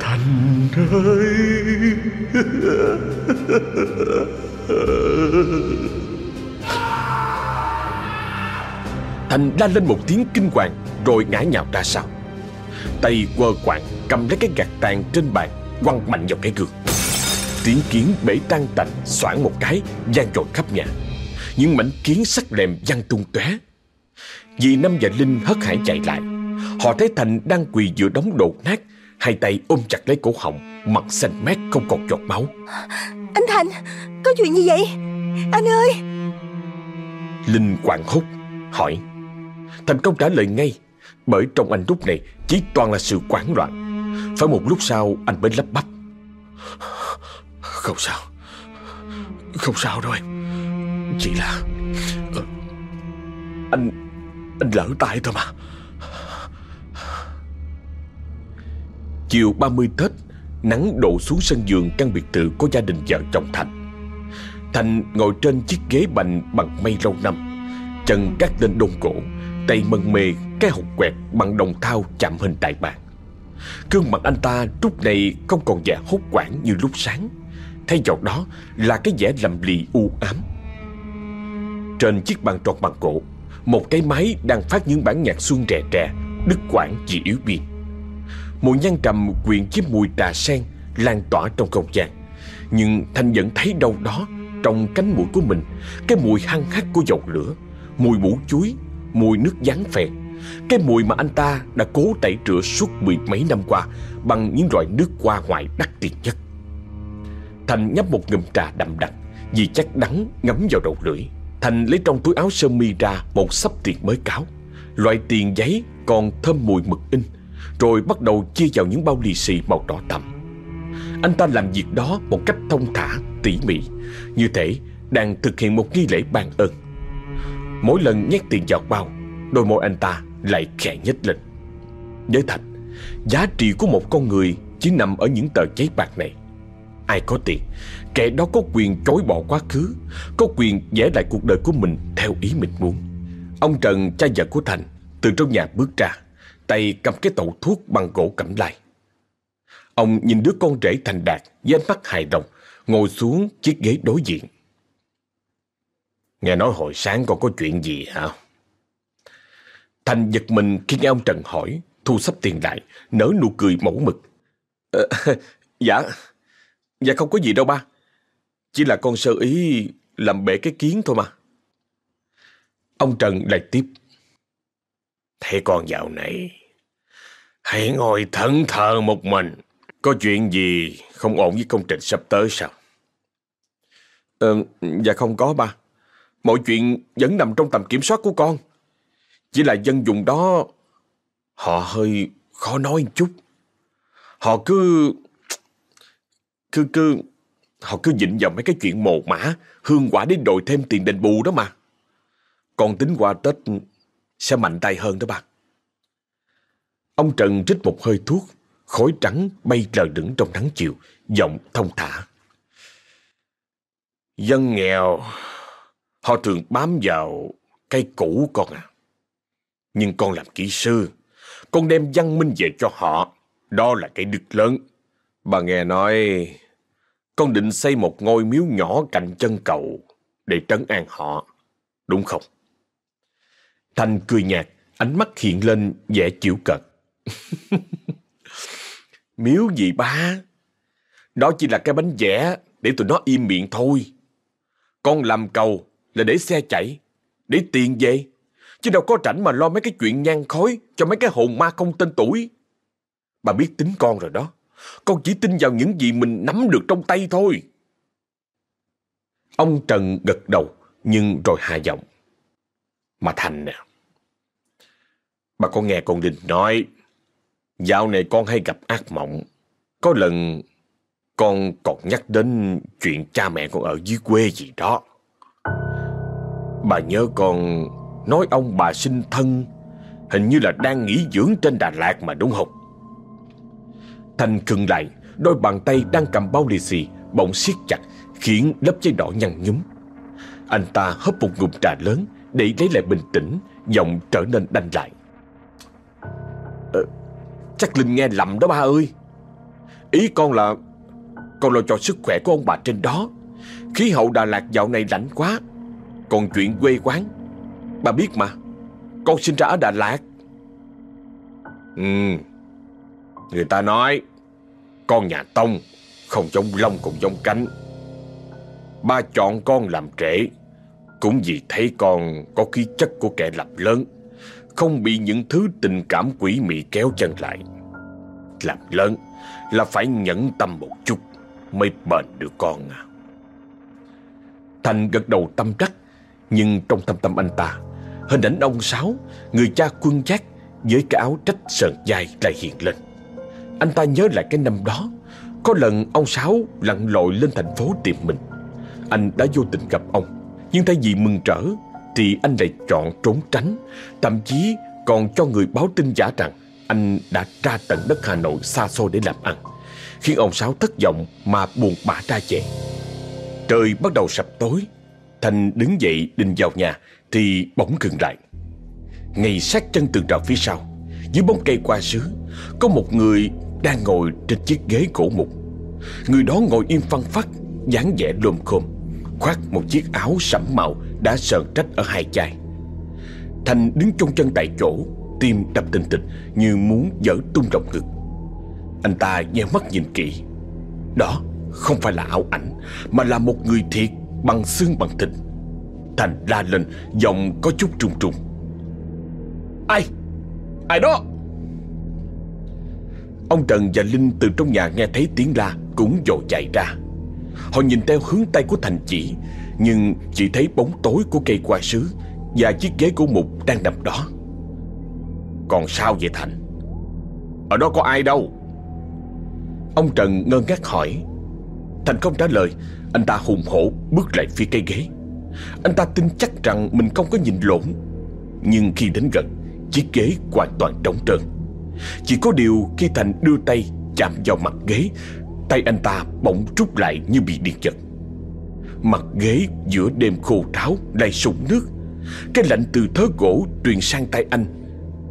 Thanh ơi. Thành la lên một tiếng kinh hoàng Rồi ngã nhào ra sau. Tay quơ quạng cầm lấy cái gạt tàn trên bàn Quăng mạnh vào cái gương. Tiếng kiến bể tan tành Xoảng một cái gian trội khắp nhà. Những mảnh kiến sắc lẹm văng tung tóe. Dì Năm và Linh hất hải chạy lại Họ thấy Thành đang quỳ giữa đống đổ nát Hai tay ôm chặt lấy cổ họng Mặt xanh mét không còn giọt máu. Anh Thành Có chuyện gì vậy? Anh ơi! Linh quảng hốt Hỏi Thành công trả lời ngay, Bởi trong anh lúc này chỉ toàn là sự quảng loạn. Phải một lúc sau, anh mới lắp bắp. Không sao Không sao đâu em Chỉ là ờ, Anh Anh lỡ tay thôi mà. Chiều 30 Tết, Nắng đổ xuống sân vườn căn biệt thự của gia đình vợ chồng Thành. Thành ngồi trên chiếc ghế bành bằng mây lâu năm, Chân gác lên đôn cổ. Tay mân mê cái hộp quẹt bằng đồng thau chạm hình đại bàng. Gương mặt anh ta lúc này không còn vẻ hốt quảng như lúc sáng. Thay vào đó là cái vẻ lầm lì u ám. Trên chiếc bàn tròn bằng cổ Một cái máy đang phát những bản nhạc xuân rè rè Đứt quãng chỉ yếu biên. Mùi nhang trầm quyện với mùi trà sen Lan tỏa trong không gian. Nhưng Thanh vẫn thấy đâu đó trong cánh mũi của mình cái mùi hăng hắc của dầu lửa, mùi bủ chuối, mùi nước dán phèn, cái mùi mà anh ta đã cố tẩy rửa suốt mười mấy năm qua bằng những loại nước hoa ngoại đắt tiền nhất. Thành nhấp một ngụm trà đậm đặc vì chắc đắng ngấm vào đầu lưỡi. Thành lấy trong túi áo sơ mi ra một sắp tiền mới cáo. Loại tiền giấy còn thơm mùi mực in rồi bắt đầu chia vào những bao lì xì màu đỏ thẫm. Anh ta làm việc đó một cách thông thả, tỉ mỉ, như thể đang thực hiện một nghi lễ ban ơn. Mỗi lần nhét tiền vào bao, đôi môi anh ta lại khẽ nhếch lên. Với Thạch giá trị của một con người chỉ nằm ở những tờ giấy bạc này. Ai có tiền, kẻ đó có quyền chối bỏ quá khứ, có quyền vẽ lại cuộc đời của mình theo ý mình muốn. Ông Trần, cha vợ của Thành, từ trong nhà bước ra, tay cầm cái tẩu thuốc bằng gỗ cẩm lai. Ông nhìn đứa con rể thành đạt với ánh mắt hài đồng ngồi xuống chiếc ghế đối diện. Nghe nói hồi sáng con có chuyện gì hả? Thành giật mình khi nghe ông Trần hỏi, thu sắp tiền lại, nở nụ cười mẫu mực. À, dạ, dạ không có gì đâu ba. Chỉ là con sơ ý làm bể cái kiến thôi mà. Ông Trần lại tiếp. Thế con dạo này, hãy ngồi thẫn thờ một mình. Có chuyện gì không ổn với công trình sắp tới sao? Ờ, dạ không có ba. Mọi chuyện vẫn nằm trong tầm kiểm soát của con. Chỉ là dân dùng đó, họ hơi khó nói một chút. Họ cứ... Cứ cứ... Họ cứ dịnh vào mấy cái chuyện mồ mã, hương quả để đòi thêm tiền đền bù đó mà. Con tính qua Tết sẽ mạnh tay hơn đó bà. Ông Trần rít một hơi thuốc, khói trắng bay lờ đững trong nắng chiều, giọng thông thả. Dân nghèo, họ thường bám vào cây cũ con à. Nhưng con làm kỹ sư, con đem văn minh về cho họ, đó là cái đức lớn. Bà nghe nói, con định xây một ngôi miếu nhỏ cạnh chân cầu để trấn an họ, đúng không? thanh cười nhạt, ánh mắt hiện lên vẻ chịu cợt. Miếu gì ba? Đó chỉ là cái bánh vẽ để tụi nó im miệng thôi. Con làm cầu là để xe chạy, để tiền về. Chứ đâu có rảnh mà lo mấy cái chuyện nhang khói cho mấy cái hồn ma không tên tuổi. Bà biết tính con rồi đó. Con chỉ tin vào những gì mình nắm được trong tay thôi. Ông Trần gật đầu nhưng rồi hạ giọng. Mà Thành nè. Bà có nghe con Đình nói Dạo này con hay gặp ác mộng Có lần con còn nhắc đến chuyện cha mẹ con ở dưới quê gì đó Bà nhớ còn nói ông bà sinh thân Hình như là đang nghỉ dưỡng trên Đà Lạt mà đúng không? Thanh khừng lại Đôi bàn tay đang cầm bao lì xì Bỗng siết chặt Khiến lớp giấy đỏ nhăn nhúm. Anh ta hấp một ngụm trà lớn Để lấy lại bình tĩnh Giọng trở nên đanh lại. Ờ, Chắc Linh nghe lầm đó ba ơi. Ý con là Con lo cho sức khỏe của ông bà trên đó. Khí hậu Đà Lạt dạo này lạnh quá còn chuyện quê quán. Bà biết mà. Con sinh ra ở Đà Lạt. Ừ. Người ta nói, Con nhà Tông Không giống lông cũng giống cánh. Ba chọn con làm trễ, Cũng vì thấy con có khí chất của kẻ lập lớn, Không bị những thứ tình cảm quỷ mị kéo chân lại. Làm lớn là phải nhẫn tâm một chút Mới bền được con à. Thành gật đầu tâm trách. Nhưng trong tâm tâm anh ta, Hình ảnh ông Sáu, Người cha quân chắc Với cái áo trách sờn dài lại hiện lên. Anh ta nhớ lại cái năm đó, Có lần ông Sáu lặn lội lên thành phố tìm mình. Anh đã vô tình gặp ông, Nhưng thay vì mừng rỡ Thì anh lại chọn trốn tránh, Thậm chí còn cho người báo tin giả rằng Anh đã ra tận đất Hà Nội xa xôi để làm ăn, Khiến ông Sáu thất vọng mà buồn bã ra về Trời bắt đầu sập tối Thành đứng dậy định vào nhà Thì bỗng ngừng lại. Ngay sát chân tường rào phía sau, Dưới bóng cây qua sứ, Có một người đang ngồi trên chiếc ghế gỗ mục. Người đó ngồi im phăng phắc, dáng vẻ lồm khồm, Khoác một chiếc áo sẫm màu Đã sờn trách ở hai chai. Thành đứng trong chân tại chỗ, Tim đập tình tịch Như muốn dở tung rộng ngực. Anh ta nheo mắt nhìn kỹ. Đó không phải là ảo ảnh, Mà là một người thiệt bằng xương bằng thịt. Thành la lên, Giọng có chút trùng trùng. Ai? Ai đó? Ông Trần và Linh từ trong nhà nghe thấy tiếng la Cũng dội chạy ra. Họ nhìn theo hướng tay của Thành chỉ, Nhưng chỉ thấy bóng tối của cây qua sứ Và chiếc ghế của Mục đang nằm đó. Còn sao vậy Thành? Ở đó có ai đâu? Ông Trần ngơ ngác hỏi. Thành không trả lời anh ta hùng hổ bước lại phía cây ghế. Anh ta tin chắc rằng mình không có nhìn lộn. Nhưng khi đến gần, Chiếc ghế hoàn toàn trống trơn. Chỉ có điều khi Thành đưa tay chạm vào mặt ghế, Tay anh ta bỗng rút lại như bị điện giật. Mặt ghế giữa đêm khô ráo lại sụn nước. Cái lạnh từ thớ gỗ truyền sang tay anh.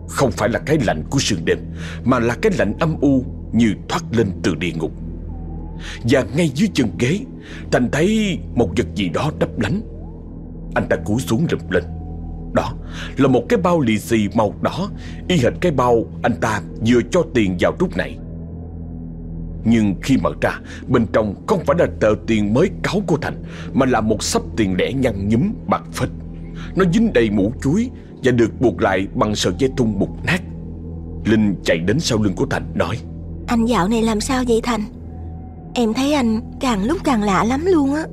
Không phải là cái lạnh của sương đêm, Mà là cái lạnh âm u như thoát lên từ địa ngục. Và ngay dưới chân ghế Thành thấy một vật gì đó đắp lánh. Anh ta cúi xuống rụm lên. Đó là một cái bao lì xì màu đỏ. Y hệt cái bao anh ta vừa cho tiền vào lúc này. Nhưng khi mở ra, Bên trong không phải là tờ tiền mới cáo của Thành, Mà là một sắp tiền lẻ nhăn nhúm bạc phết. Nó dính đầy mũ chuối Và được buộc lại bằng sợi dây thun mục nát. Linh chạy đến sau lưng của Thành, nói, Anh dạo này làm sao vậy Thành? Em thấy anh càng lúc càng lạ lắm luôn á.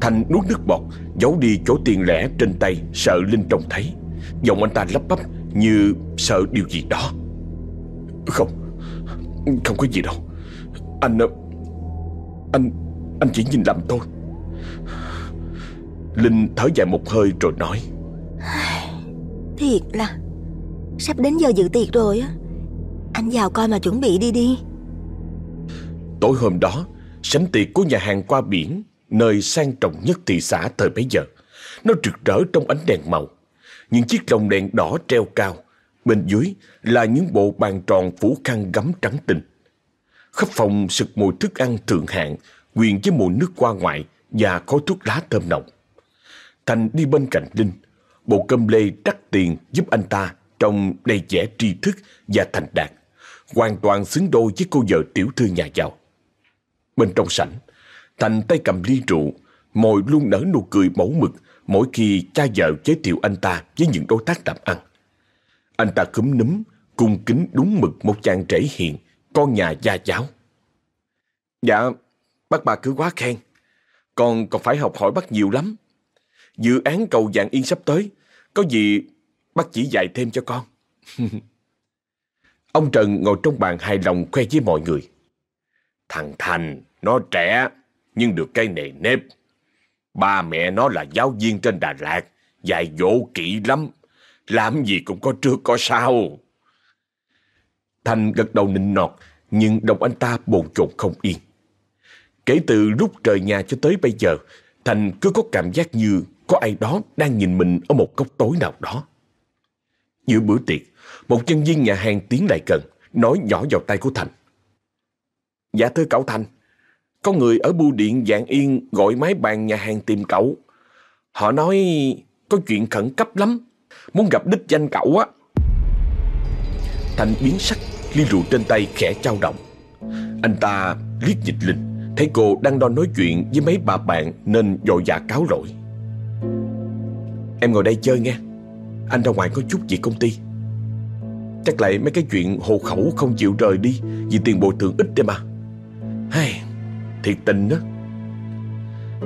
Thành nuốt nước bọt Giấu đi chỗ tiền lẻ trên tay Sợ Linh trông thấy. Giọng anh ta lắp bắp như sợ điều gì đó. Không Không có gì đâu. Anh Anh Anh chỉ nhìn lầm tôi. Linh thở dài một hơi rồi nói. Thiệt là Sắp đến giờ dự tiệc rồi á. Anh vào coi mà chuẩn bị đi đi Tối hôm đó, Sảnh tiệc của nhà hàng qua biển, Nơi sang trọng nhất thị xã thời bấy giờ, Nó rực rỡ trong ánh đèn màu. Những chiếc lồng đèn đỏ treo cao, Bên dưới là những bộ bàn tròn phủ khăn gấm trắng tinh. Khắp phòng sực mùi thức ăn thượng hạng, Quyện với mùi nước qua ngoại Và khói thuốc lá thơm nồng. Thành đi bên cạnh Linh, Bộ cơm lê đắt tiền giúp anh ta Trông đầy vẻ tri thức và thành đạt, Hoàn toàn xứng đôi với cô vợ tiểu thư nhà giàu. Bên trong sảnh. Thành tay cầm ly rượu, Mồi luôn nở nụ cười mẫu mực Mỗi khi cha vợ giới thiệu anh ta Với những đối tác làm ăn. Anh ta cúm núm, Cung kính đúng mực một chàng trẻ hiền, Con nhà gia giáo. Dạ Bác bà cứ quá khen. Con còn phải học hỏi bác nhiều lắm. Dự án cầu dạng yên sắp tới, Có gì bác chỉ dạy thêm cho con. Ông Trần ngồi trong bàn hài lòng khoe với mọi người. Thằng Thành nó trẻ nhưng được cái nề nếp. Ba mẹ nó là giáo viên trên Đà Lạt, dạy dỗ kỹ lắm. Làm gì cũng có trước có sau. Thành gật đầu nịnh nọt, nhưng đồng anh ta bồn chồn không yên. Kể từ lúc trời nhà cho tới bây giờ, Thành cứ có cảm giác như có ai đó đang nhìn mình ở một góc tối nào đó. Giữa bữa tiệc, một nhân viên nhà hàng tiến lại gần, nói nhỏ vào tay của Thành. Dạ thưa cậu Thành, có người ở bưu điện dạng yên gọi máy bàn nhà hàng tìm cậu. Họ nói có chuyện khẩn cấp lắm, muốn gặp đích danh cậu á. Thành biến sắc, ly rượu trên tay khẽ trao động. Anh ta liếc dịch Linh, thấy cô đang đo nói chuyện với mấy bà bạn nên dội dạ cáo lỗi. Em ngồi đây chơi nghe, anh ra ngoài có chút việc công ty. Chắc lại mấy cái chuyện hộ khẩu không chịu rời đi vì tiền bồi thường ít đây mà. Hay, thiệt tình đó.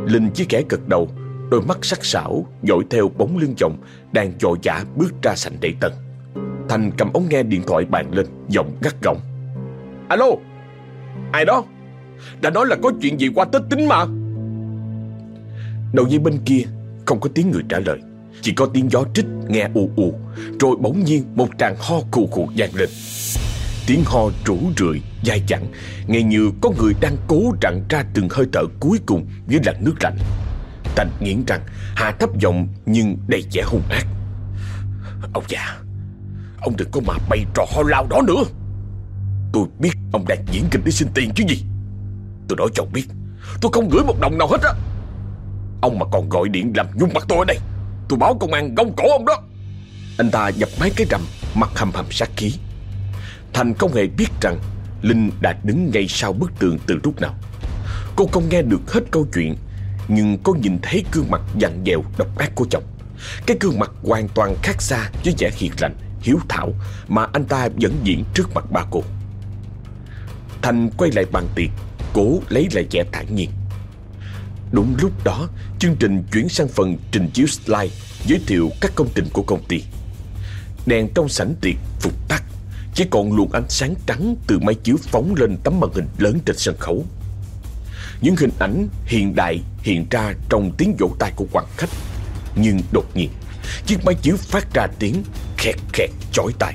Linh chỉ kẻ cực đầu, đôi mắt sắc sảo dội theo bóng lưng chồng đang dội dã bước ra sảnh để tân. Thành cầm ống nghe điện thoại bàn lên, giọng gắt gỏng. Alo, ai đó? Đã nói là có chuyện gì qua Tết tính mà. Đầu dây bên kia không có tiếng người trả lời, chỉ có tiếng gió trích nghe u u, rồi bỗng nhiên một tràng ho khù khù vang lên. Tiếng ho rủ rượi, dai dẳng, nghe như có người đang cố rặn ra từng hơi thở cuối cùng dưới làn nước lạnh. Tành nghiến răng, hạ thấp giọng nhưng đầy vẻ hung ác. Ông già, ông đừng có mà bày trò ho lao đó nữa. Tôi biết ông đang diễn kịch để xin tiền chứ gì. Tôi nói cho ông biết, tôi không gửi một đồng nào hết á. Ông mà còn gọi điện làm nhung mặt tôi ở đây, tôi báo công an gông cổ ông đó. Anh ta dập máy cái rầm, mặt hầm hầm sát khí. Thành không hề biết rằng Linh đã đứng ngay sau bức tường từ lúc nào. Cô không nghe được hết câu chuyện Nhưng cô nhìn thấy gương mặt dặn dẹo độc ác của chồng. Cái gương mặt hoàn toàn khác xa với vẻ hiền lành, hiếu thảo Mà anh ta vẫn diễn trước mặt ba cô. Thành quay lại bàn tiệc Cố lấy lại vẻ thản nhiên. Đúng lúc đó Chương trình chuyển sang phần trình chiếu slide Giới thiệu các công trình của công ty. Đèn trong sảnh tiệc phục tắt. Chỉ còn luồng ánh sáng trắng Từ máy chiếu phóng lên tấm màn hình lớn trên sân khấu. Những hình ảnh hiện đại hiện ra Trong tiếng vỗ tay của quan khách. Nhưng đột nhiên, Chiếc máy chiếu phát ra tiếng khẹt khẹt chói tai.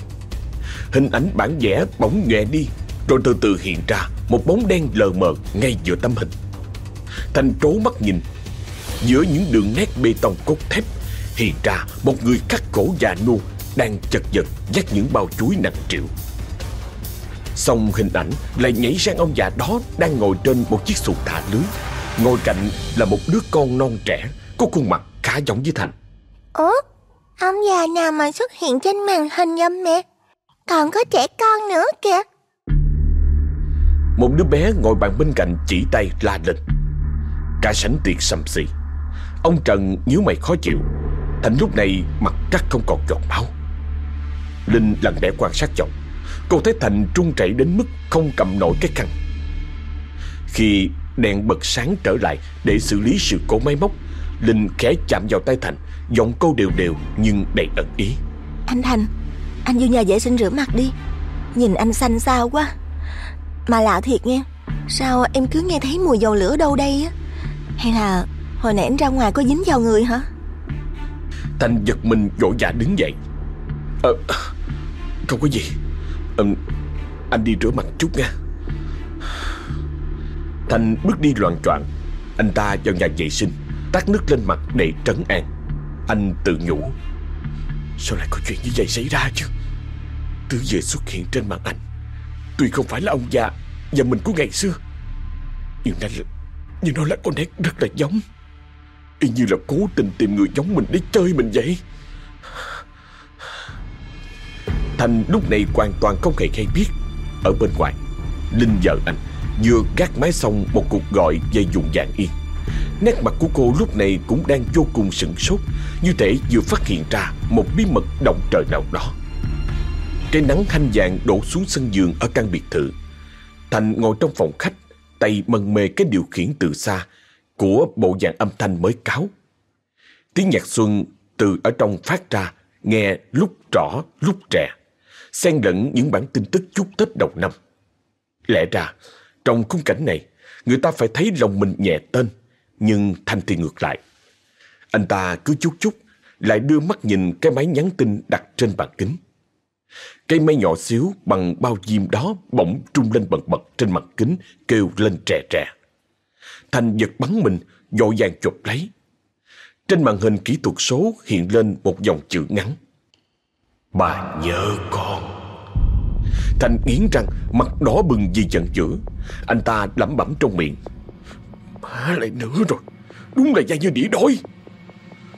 Hình ảnh bản vẽ bỗng nhòe đi, Rồi từ từ hiện ra Một bóng đen lờ mờ ngay giữa tấm hình. Thành trố mắt nhìn, Giữa những đường nét bê tông cốt thép Hiện ra một người cắt cổ già nua đang chật vật dắt những bao chuối nặng triệu. Xong hình ảnh lại nhảy sang ông già đó Đang ngồi trên một chiếc xuồng thả lưới. Ngồi cạnh là một đứa con non trẻ Có khuôn mặt khá giống với Thành. Ủa Ông già nào mà xuất hiện trên màn hình vậy mẹ? Còn có trẻ con nữa kìa. Một đứa bé ngồi bàn bên cạnh chỉ tay la lên. Cả sảnh tiệc sầm xì Ông Trần nhíu mày khó chịu. Thành lúc này mặt trắc không còn giọt máu Linh lặng lẽ quan sát chồng. Cô thấy Thành trung chảy đến mức không cầm nổi cái khăn. Khi đèn bật sáng trở lại để xử lý sự cố máy móc Linh khẽ chạm vào tay Thành Giọng cô đều đều nhưng đầy ẩn ý. Anh Thành Anh vô nhà vệ sinh rửa mặt đi. Nhìn anh xanh xao quá. Mà lạ thiệt nghe Sao em cứ nghe thấy mùi dầu lửa đâu đây á? Hay là hồi nãy anh ra ngoài có dính vào người hả? Thành giật mình vội vã đứng dậy Ờ Không có gì. Ờ, Anh đi rửa mặt chút nha. Thành bước đi loạn troạn Anh ta vào nhà vệ sinh Tắt nước lên mặt để trấn an. Anh tự nhủ Sao lại có chuyện như vậy xảy ra chứ? Tứ về xuất hiện trên màn ảnh Tuy không phải là ông già Và mình của ngày xưa Nhưng nó là, nhưng nó là con nét rất là giống. Y như là cố tình tìm người giống mình để chơi mình vậy. Thành lúc này hoàn toàn không hề hay biết. Ở bên ngoài, Linh vợ anh vừa gác máy xong một cuộc gọi dây dùng dạng yên Nét mặt của cô lúc này cũng đang vô cùng sửng sốt, Như thể vừa phát hiện ra một bí mật động trời nào đó. Cái nắng hanh vàng đổ xuống sân giường ở căn biệt thự. Thành ngồi trong phòng khách, Tay mần mê cái điều khiển từ xa Của bộ dạng âm thanh mới cáo. Tiếng nhạc xuân từ ở trong phát ra, Nghe lúc rõ lúc trẻ xen lẫn những bản tin tức chúc Tết đầu năm Lẽ ra Trong khung cảnh này Người ta phải thấy lòng mình nhẹ tên Nhưng Thanh thì ngược lại Anh ta cứ chút chút Lại đưa mắt nhìn cái máy nhắn tin đặt trên bàn kính Cây máy nhỏ xíu bằng bao diêm đó bỗng trung lên bật bật trên mặt kính kêu lên trè trè. Thành giật bắn mình, dội vàng chụp lấy. Trên màn hình kỹ thuật số hiện lên một dòng chữ ngắn. Bà nhớ con. Thành nghiến răng, mặt đỏ bừng vì giận dữ. Anh ta lẩm bẩm trong miệng. Má lại nữa rồi, đúng là da như đĩa đói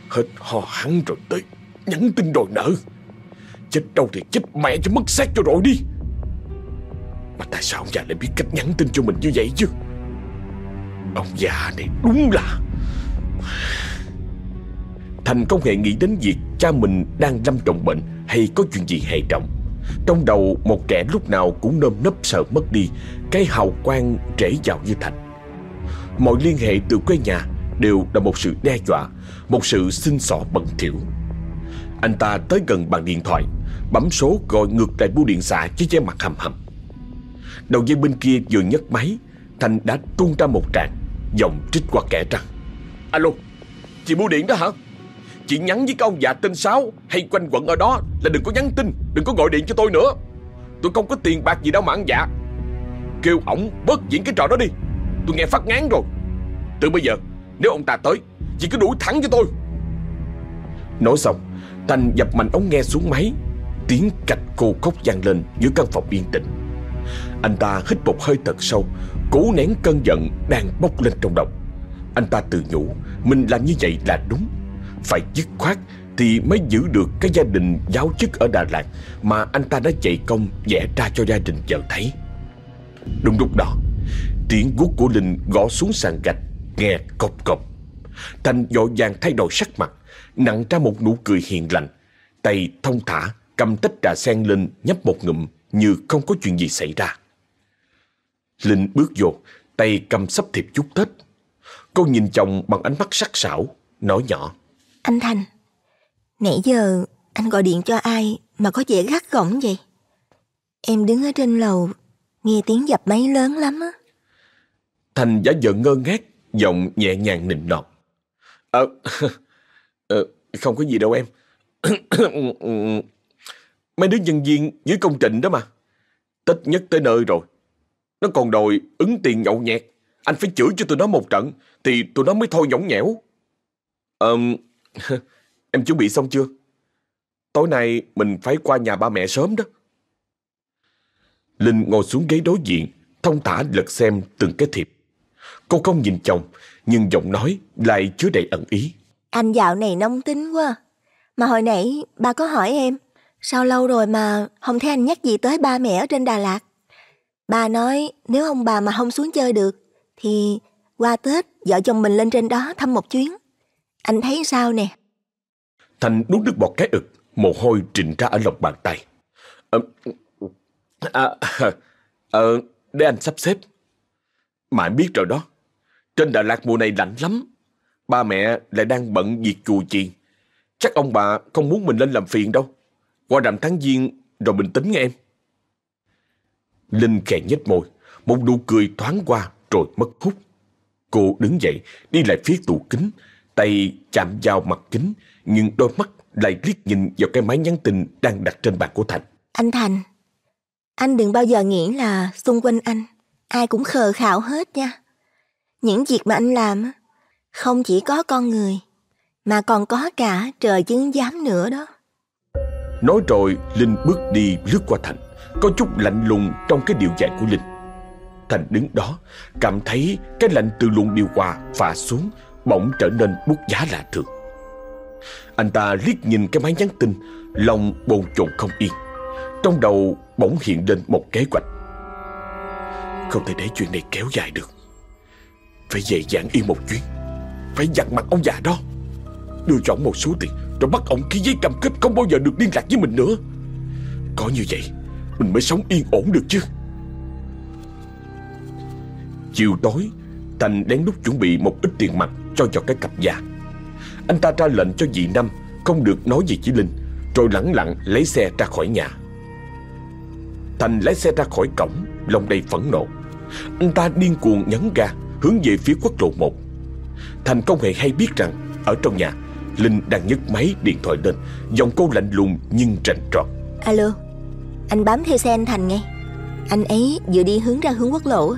Hết hò hắn rồi tới, nhắn tin đòi nợ. Chết đâu thì chết mẹ cho mất xác cho rồi đi Mà tại sao ông già lại biết cách nhắn tin cho mình như vậy chứ Ông già này đúng là Thành không hề nghĩ đến việc cha mình đang lâm trọng bệnh hay có chuyện gì hệ trọng. Trong đầu một kẻ lúc nào cũng nơm nấp sợ mất đi cái hào quang trễ vào như Thành. Mọi liên hệ từ quê nhà đều là một sự đe dọa, một sự xin xỏ bẩn thỉu. Anh ta tới gần bàn điện thoại Bấm số gọi ngược lại bưu điện xã với che mặt hầm hầm Đầu dây bên kia vừa nhấc máy Thành đã tuôn ra một tràng Giọng trích qua kẻ răng Alo Chị bưu điện đó hả Chị nhắn với cái ông già tên Sáu, Hay quanh quẩn ở đó, là đừng có nhắn tin, Đừng có gọi điện cho tôi nữa. Tôi không có tiền bạc gì đâu mà ăn dạ. Kêu ổng bớt diễn cái trò đó đi. Tôi nghe phát ngán rồi. Từ bây giờ, nếu ông ta tới Chị cứ đuổi thẳng cho tôi. Nói xong Thành dập mạnh ống nghe xuống máy. Tiếng cạch cô khóc vang lên giữa căn phòng yên tĩnh. Anh ta hít một hơi thật sâu, Cố nén cơn giận đang bốc lên trong đầu. Anh ta tự nhủ, Mình làm như vậy là đúng. Phải dứt khoát Thì mới giữ được cái gia đình giáo chức ở Đà Lạt Mà anh ta đã chạy công vẽ ra cho gia đình vợ thấy Đúng lúc đó Tiếng guốc của Linh gõ xuống sàn gạch Nghe cộc cộc Thành dội vàng thay đổi sắc mặt, nặng ra một nụ cười hiền lành, tay thông thả cầm tách trà sen lên nhấp một ngụm như không có chuyện gì xảy ra. Linh bước vô, tay cầm sắp thiệp chúc Tết. Cô nhìn chồng bằng ánh mắt sắc sảo, nói nhỏ. Anh Thành, nãy giờ anh gọi điện cho ai mà có vẻ gắt gỏng vậy? Em đứng ở trên lầu, nghe tiếng dập máy lớn lắm á. Thành giả vờ ngơ ngác, giọng nhẹ nhàng nịnh nọt. Ờ, ờ không có gì đâu em. Mấy đứa nhân viên dưới công trình đó mà. Tết nhất tới nơi rồi. Nó còn đòi ứng tiền nhậu nhẹt. Anh phải chửi cho tụi nó một trận thì tụi nó mới thôi nhõng nhẽo. Ờ, em chuẩn bị xong chưa? Tối nay mình phải qua nhà ba mẹ sớm đó. Linh ngồi xuống ghế đối diện, thông thả lật xem từng cái thiệp. Cô không nhìn chồng, nhưng giọng nói lại chứa đầy ẩn ý. Anh dạo này nông tính quá. Mà hồi nãy ba có hỏi em, sao lâu rồi mà không thấy anh nhắc gì tới ba mẹ ở trên Đà Lạt. Ba nói nếu ông bà mà không xuống chơi được, thì qua Tết vợ chồng mình lên trên đó thăm một chuyến. Anh thấy sao nè? Thành đút nước bọt cái ực, mồ hôi trịnh ra ở lòng bàn tay. Ờ, à, à, à, để anh sắp xếp. Mà anh biết rồi đó, trên Đà Lạt mùa này lạnh lắm. Ba mẹ lại đang bận việc chùa chiền. Chắc ông bà không muốn mình lên làm phiền đâu. Qua rằm tháng giêng rồi mình tính nghe em. Linh khẽ nhếch môi, một nụ cười thoáng qua rồi mất hút. Cô đứng dậy, đi lại phía tủ kính, tay chạm vào mặt kính, nhưng đôi mắt lại liếc nhìn vào cái máy nhắn tin đang đặt trên bàn của Thành. Anh Thành, anh đừng bao giờ nghĩ là xung quanh anh, ai cũng khờ khạo hết nha. Những việc mà anh làm, không chỉ có con người, mà còn có cả trời chứng giám nữa đó. Nói rồi, Linh bước đi lướt qua Thành, có chút lạnh lùng trong cái điệu dạy của Linh. Thành đứng đó, cảm thấy cái lạnh từ luồng điều hòa phả xuống, bỗng trở nên bút giá lạ thường. Anh ta liếc nhìn cái máy nhắn tin, lòng bồn chồn không yên. Trong đầu bỗng hiện lên một kế hoạch. Không thể để chuyện này kéo dài được. Phải dễ dạng yên một chuyến. Phải dặn mặt ông già đó. Đưa cho ông một số tiền, rồi bắt ông ký giấy cam kết không bao giờ được liên lạc với mình nữa. Có như vậy, mình mới sống yên ổn được chứ. Chiều tối, Thành lén lút chuẩn bị một ít tiền mặt cho vào cái cặp già. Anh ta ra lệnh cho dì Năm không được nói gì với Linh, rồi lẳng lặng lấy xe ra khỏi nhà. Thành lái xe ra khỏi cổng, lòng đầy phẫn nộ. Anh ta điên cuồng nhấn ga, hướng về phía quốc lộ 1. Thành không hề hay biết rằng, ở trong nhà, Linh đang nhấc máy điện thoại lên, giọng cô lạnh lùng nhưng rành trọt. Alo, anh bám theo xe anh Thành nghe. Anh ấy vừa đi hướng ra hướng quốc lộ.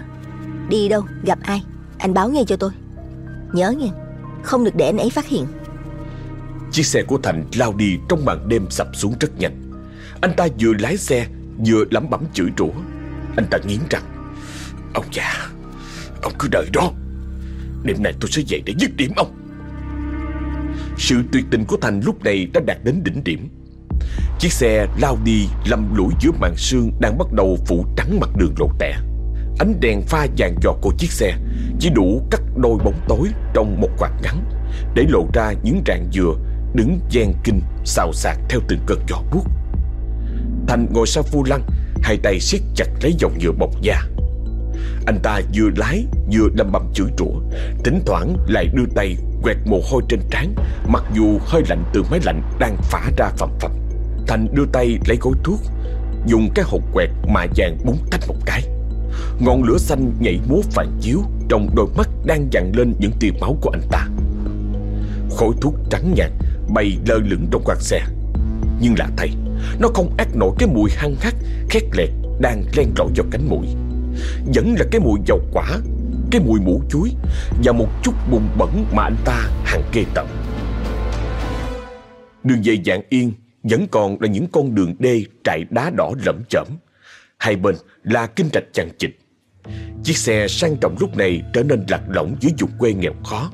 Đi đâu, gặp ai, anh báo ngay cho tôi. Nhớ nghe, không được để anh ấy phát hiện. Chiếc xe của Thành lao đi trong màn đêm sập xuống rất nhanh. Anh ta vừa lái xe vừa lắm bẩm chửi rủa. Anh ta nghiến răng. Ông già, ông cứ đợi đó. Đêm nay tôi sẽ dậy để dứt điểm ông. Sự tuyệt tình của Thành lúc này đã đạt đến đỉnh điểm. Chiếc xe lao đi lầm lũi giữa màn sương đang bắt đầu phủ trắng mặt đường lộ tẻ. Ánh đèn pha vàng giọt của chiếc xe chỉ đủ cắt đôi bóng tối trong một quạt ngắn để lộ ra những rạng dừa đứng gian kinh xào xạc theo từng cơn gió buốt. Thành ngồi sau phu lăng, hai tay siết chặt lấy dòng nhựa bọc da. Anh ta vừa lái vừa đâm bầm chửi rủa, thỉnh thoảng lại đưa tay quẹt mồ hôi trên trán, mặc dù hơi lạnh từ máy lạnh đang phả ra phầm phầm. Thành đưa tay lấy gói thuốc, dùng cái hộp quẹt mà vàng búng tách một cái. Ngọn lửa xanh nhảy múa phản chiếu trong đôi mắt đang dặn lên những tia máu của anh ta. Khối thuốc trắng nhạt bay lơ lửng trong quạt xe. Nhưng lạ thay, nó không ác nổi cái mùi hăng hắc, khét lẹt đang len lỏi vào cánh mũi. Vẫn là cái mùi dầu quả, cái mùi mũ chuối và một chút bùn bẩn mà anh ta hàng kê tận. Đường dây dạng yên vẫn còn là những con đường đê trại đá đỏ lẫm chởm. Hai bên là kinh rạch chằng chịt. Chiếc xe sang trọng lúc này trở nên lạc lõng dưới vùng quê nghèo khó.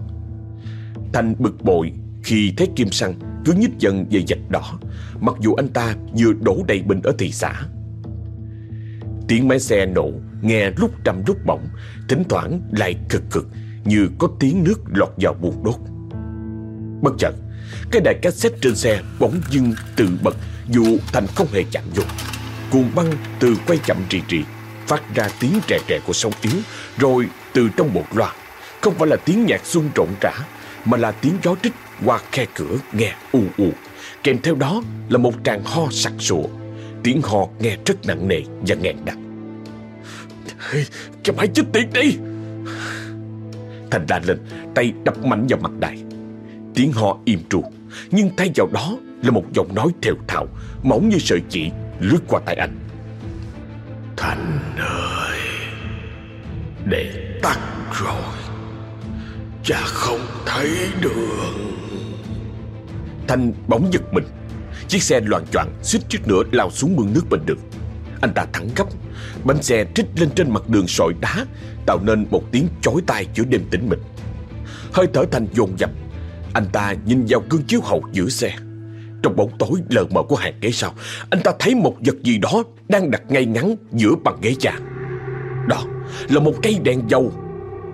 Thành bực bội khi thấy Kim Săn cứ nhích dần về dạch đỏ, mặc dù anh ta vừa đổ đầy bình ở thị xã. Tiếng máy xe nổ, nghe lúc trầm lúc bổng, thỉnh thoảng lại cực cực, Như có tiếng nước lọt vào buồn đốt Bất chợt Cái đài cassette trên xe bỗng dưng tự bật Dù Thành không hề chạm vô Cuồng băng từ quay chậm trì trì, Phát ra tiếng trè trè của sông yếu, Rồi từ trong một loa. Không phải là tiếng nhạc xuân rộn rã, Mà là tiếng gió trích qua khe cửa nghe u u. Kèm theo đó là một tràng ho sặc sụa. Tiếng ho nghe rất nặng nề và nghẹn đặc. Cái máy chết tiệt đi! Thành la lên, Tay đập mạnh vào mặt đài. Tiếng ho im tru Nhưng thay vào đó là một giọng nói thều thào, Mỏng như sợi chỉ lướt qua tay anh. Thành ơi Đèn tắt rồi. Cha không thấy đường. Thành bỗng giật mình. Chiếc xe loạn choạng suýt chút nữa lao xuống mương nước bên đường. Anh ta thẳng gấp. Bánh xe trích lên trên mặt đường sỏi đá Tạo nên một tiếng chói tai giữa đêm tĩnh mịch. Hơi thở Thành dồn dập. Anh ta nhìn vào gương chiếu hậu giữa xe trong bóng tối lờ mờ của hàng ghế sau, Anh ta thấy một vật gì đó Đang đặt ngay ngắn giữa bằng ghế trà Đó là một cây đèn dầu.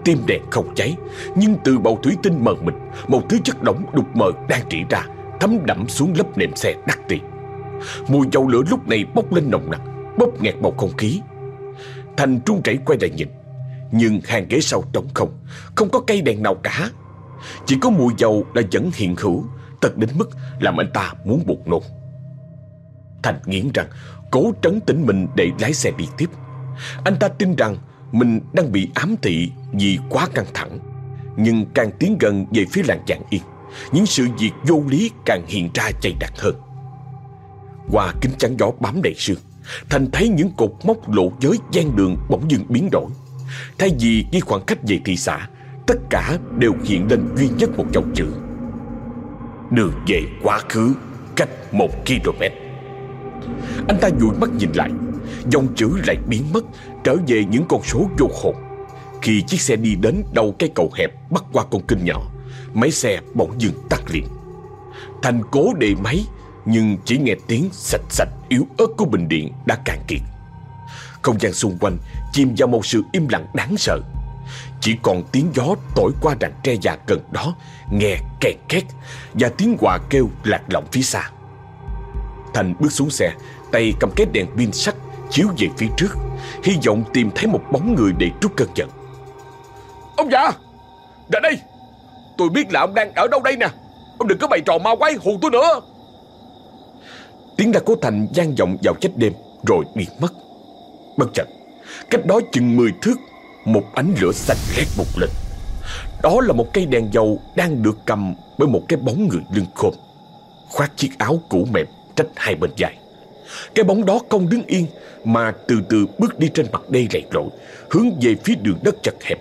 Tim đèn không cháy, Nhưng từ bầu thủy tinh mờ mịt, Một thứ chất lỏng đục mờ đang trĩ ra, Thấm đẫm xuống lớp nệm xe đắt tiền. Mùi dầu lửa lúc này bốc lên nồng nặc Bóp nghẹt bầu không khí. Thành trung chảy quay lại nhìn, Nhưng hàng ghế sau trống không Không có cây đèn nào cả. Chỉ có mùi dầu là vẫn hiện hữu. Tật đến mức làm anh ta muốn buộc nôn Thành nghiến rằng Cố trấn tĩnh mình để lái xe đi tiếp. Anh ta tin rằng Mình đang bị ám thị Vì quá căng thẳng. Nhưng càng tiến gần về phía làng Giảng yên, Những sự việc vô lý càng hiện ra dày đặc hơn. Qua kính chắn gió bám đầy sương, Thành thấy những cột mốc lộ giới gian đường bỗng dưng biến đổi. Thay vì ghi khoảng cách về thị xã, Tất cả đều hiện lên duy nhất một dòng chữ. Đường về quá khứ, cách một km. Anh ta dụi mắt nhìn lại. Dòng chữ lại biến mất, Trở về những con số vô hồn. Khi chiếc xe đi đến đầu cái cầu hẹp Bắt qua con kênh nhỏ Máy xe bỗng dừng tắt liền. Thành cố đề máy, Nhưng chỉ nghe tiếng sạch sạch yếu ớt của bình điện đã cạn kiệt. Không gian xung quanh chìm vào một sự im lặng đáng sợ. Chỉ còn tiếng gió thổi qua rặng tre già gần đó Nghe kẹt két Và tiếng quà kêu lạc lõng phía xa. Thành bước xuống xe, Tay cầm cái đèn pin sắt Chiếu về phía trước, Hy vọng tìm thấy một bóng người để trút cơn giận. Ông già, Ra đây! Tôi biết là ông đang ở đâu đây nè. Ông đừng có bày trò ma quái hù tôi nữa. Tiếng la của Thành gian vọng vào chết đêm, Rồi biến mất. Bất chợt, Cách đó chừng 10 thước, Một ánh lửa xanh lét bục lên. Đó là một cây đèn dầu Đang được cầm bởi một cái bóng người lưng khom Khoác chiếc áo cũ mềm, Trách hai bên dài Cái bóng đó không đứng yên Mà từ từ bước đi trên mặt đê lầy lội, Hướng về phía đường đất chật hẹp.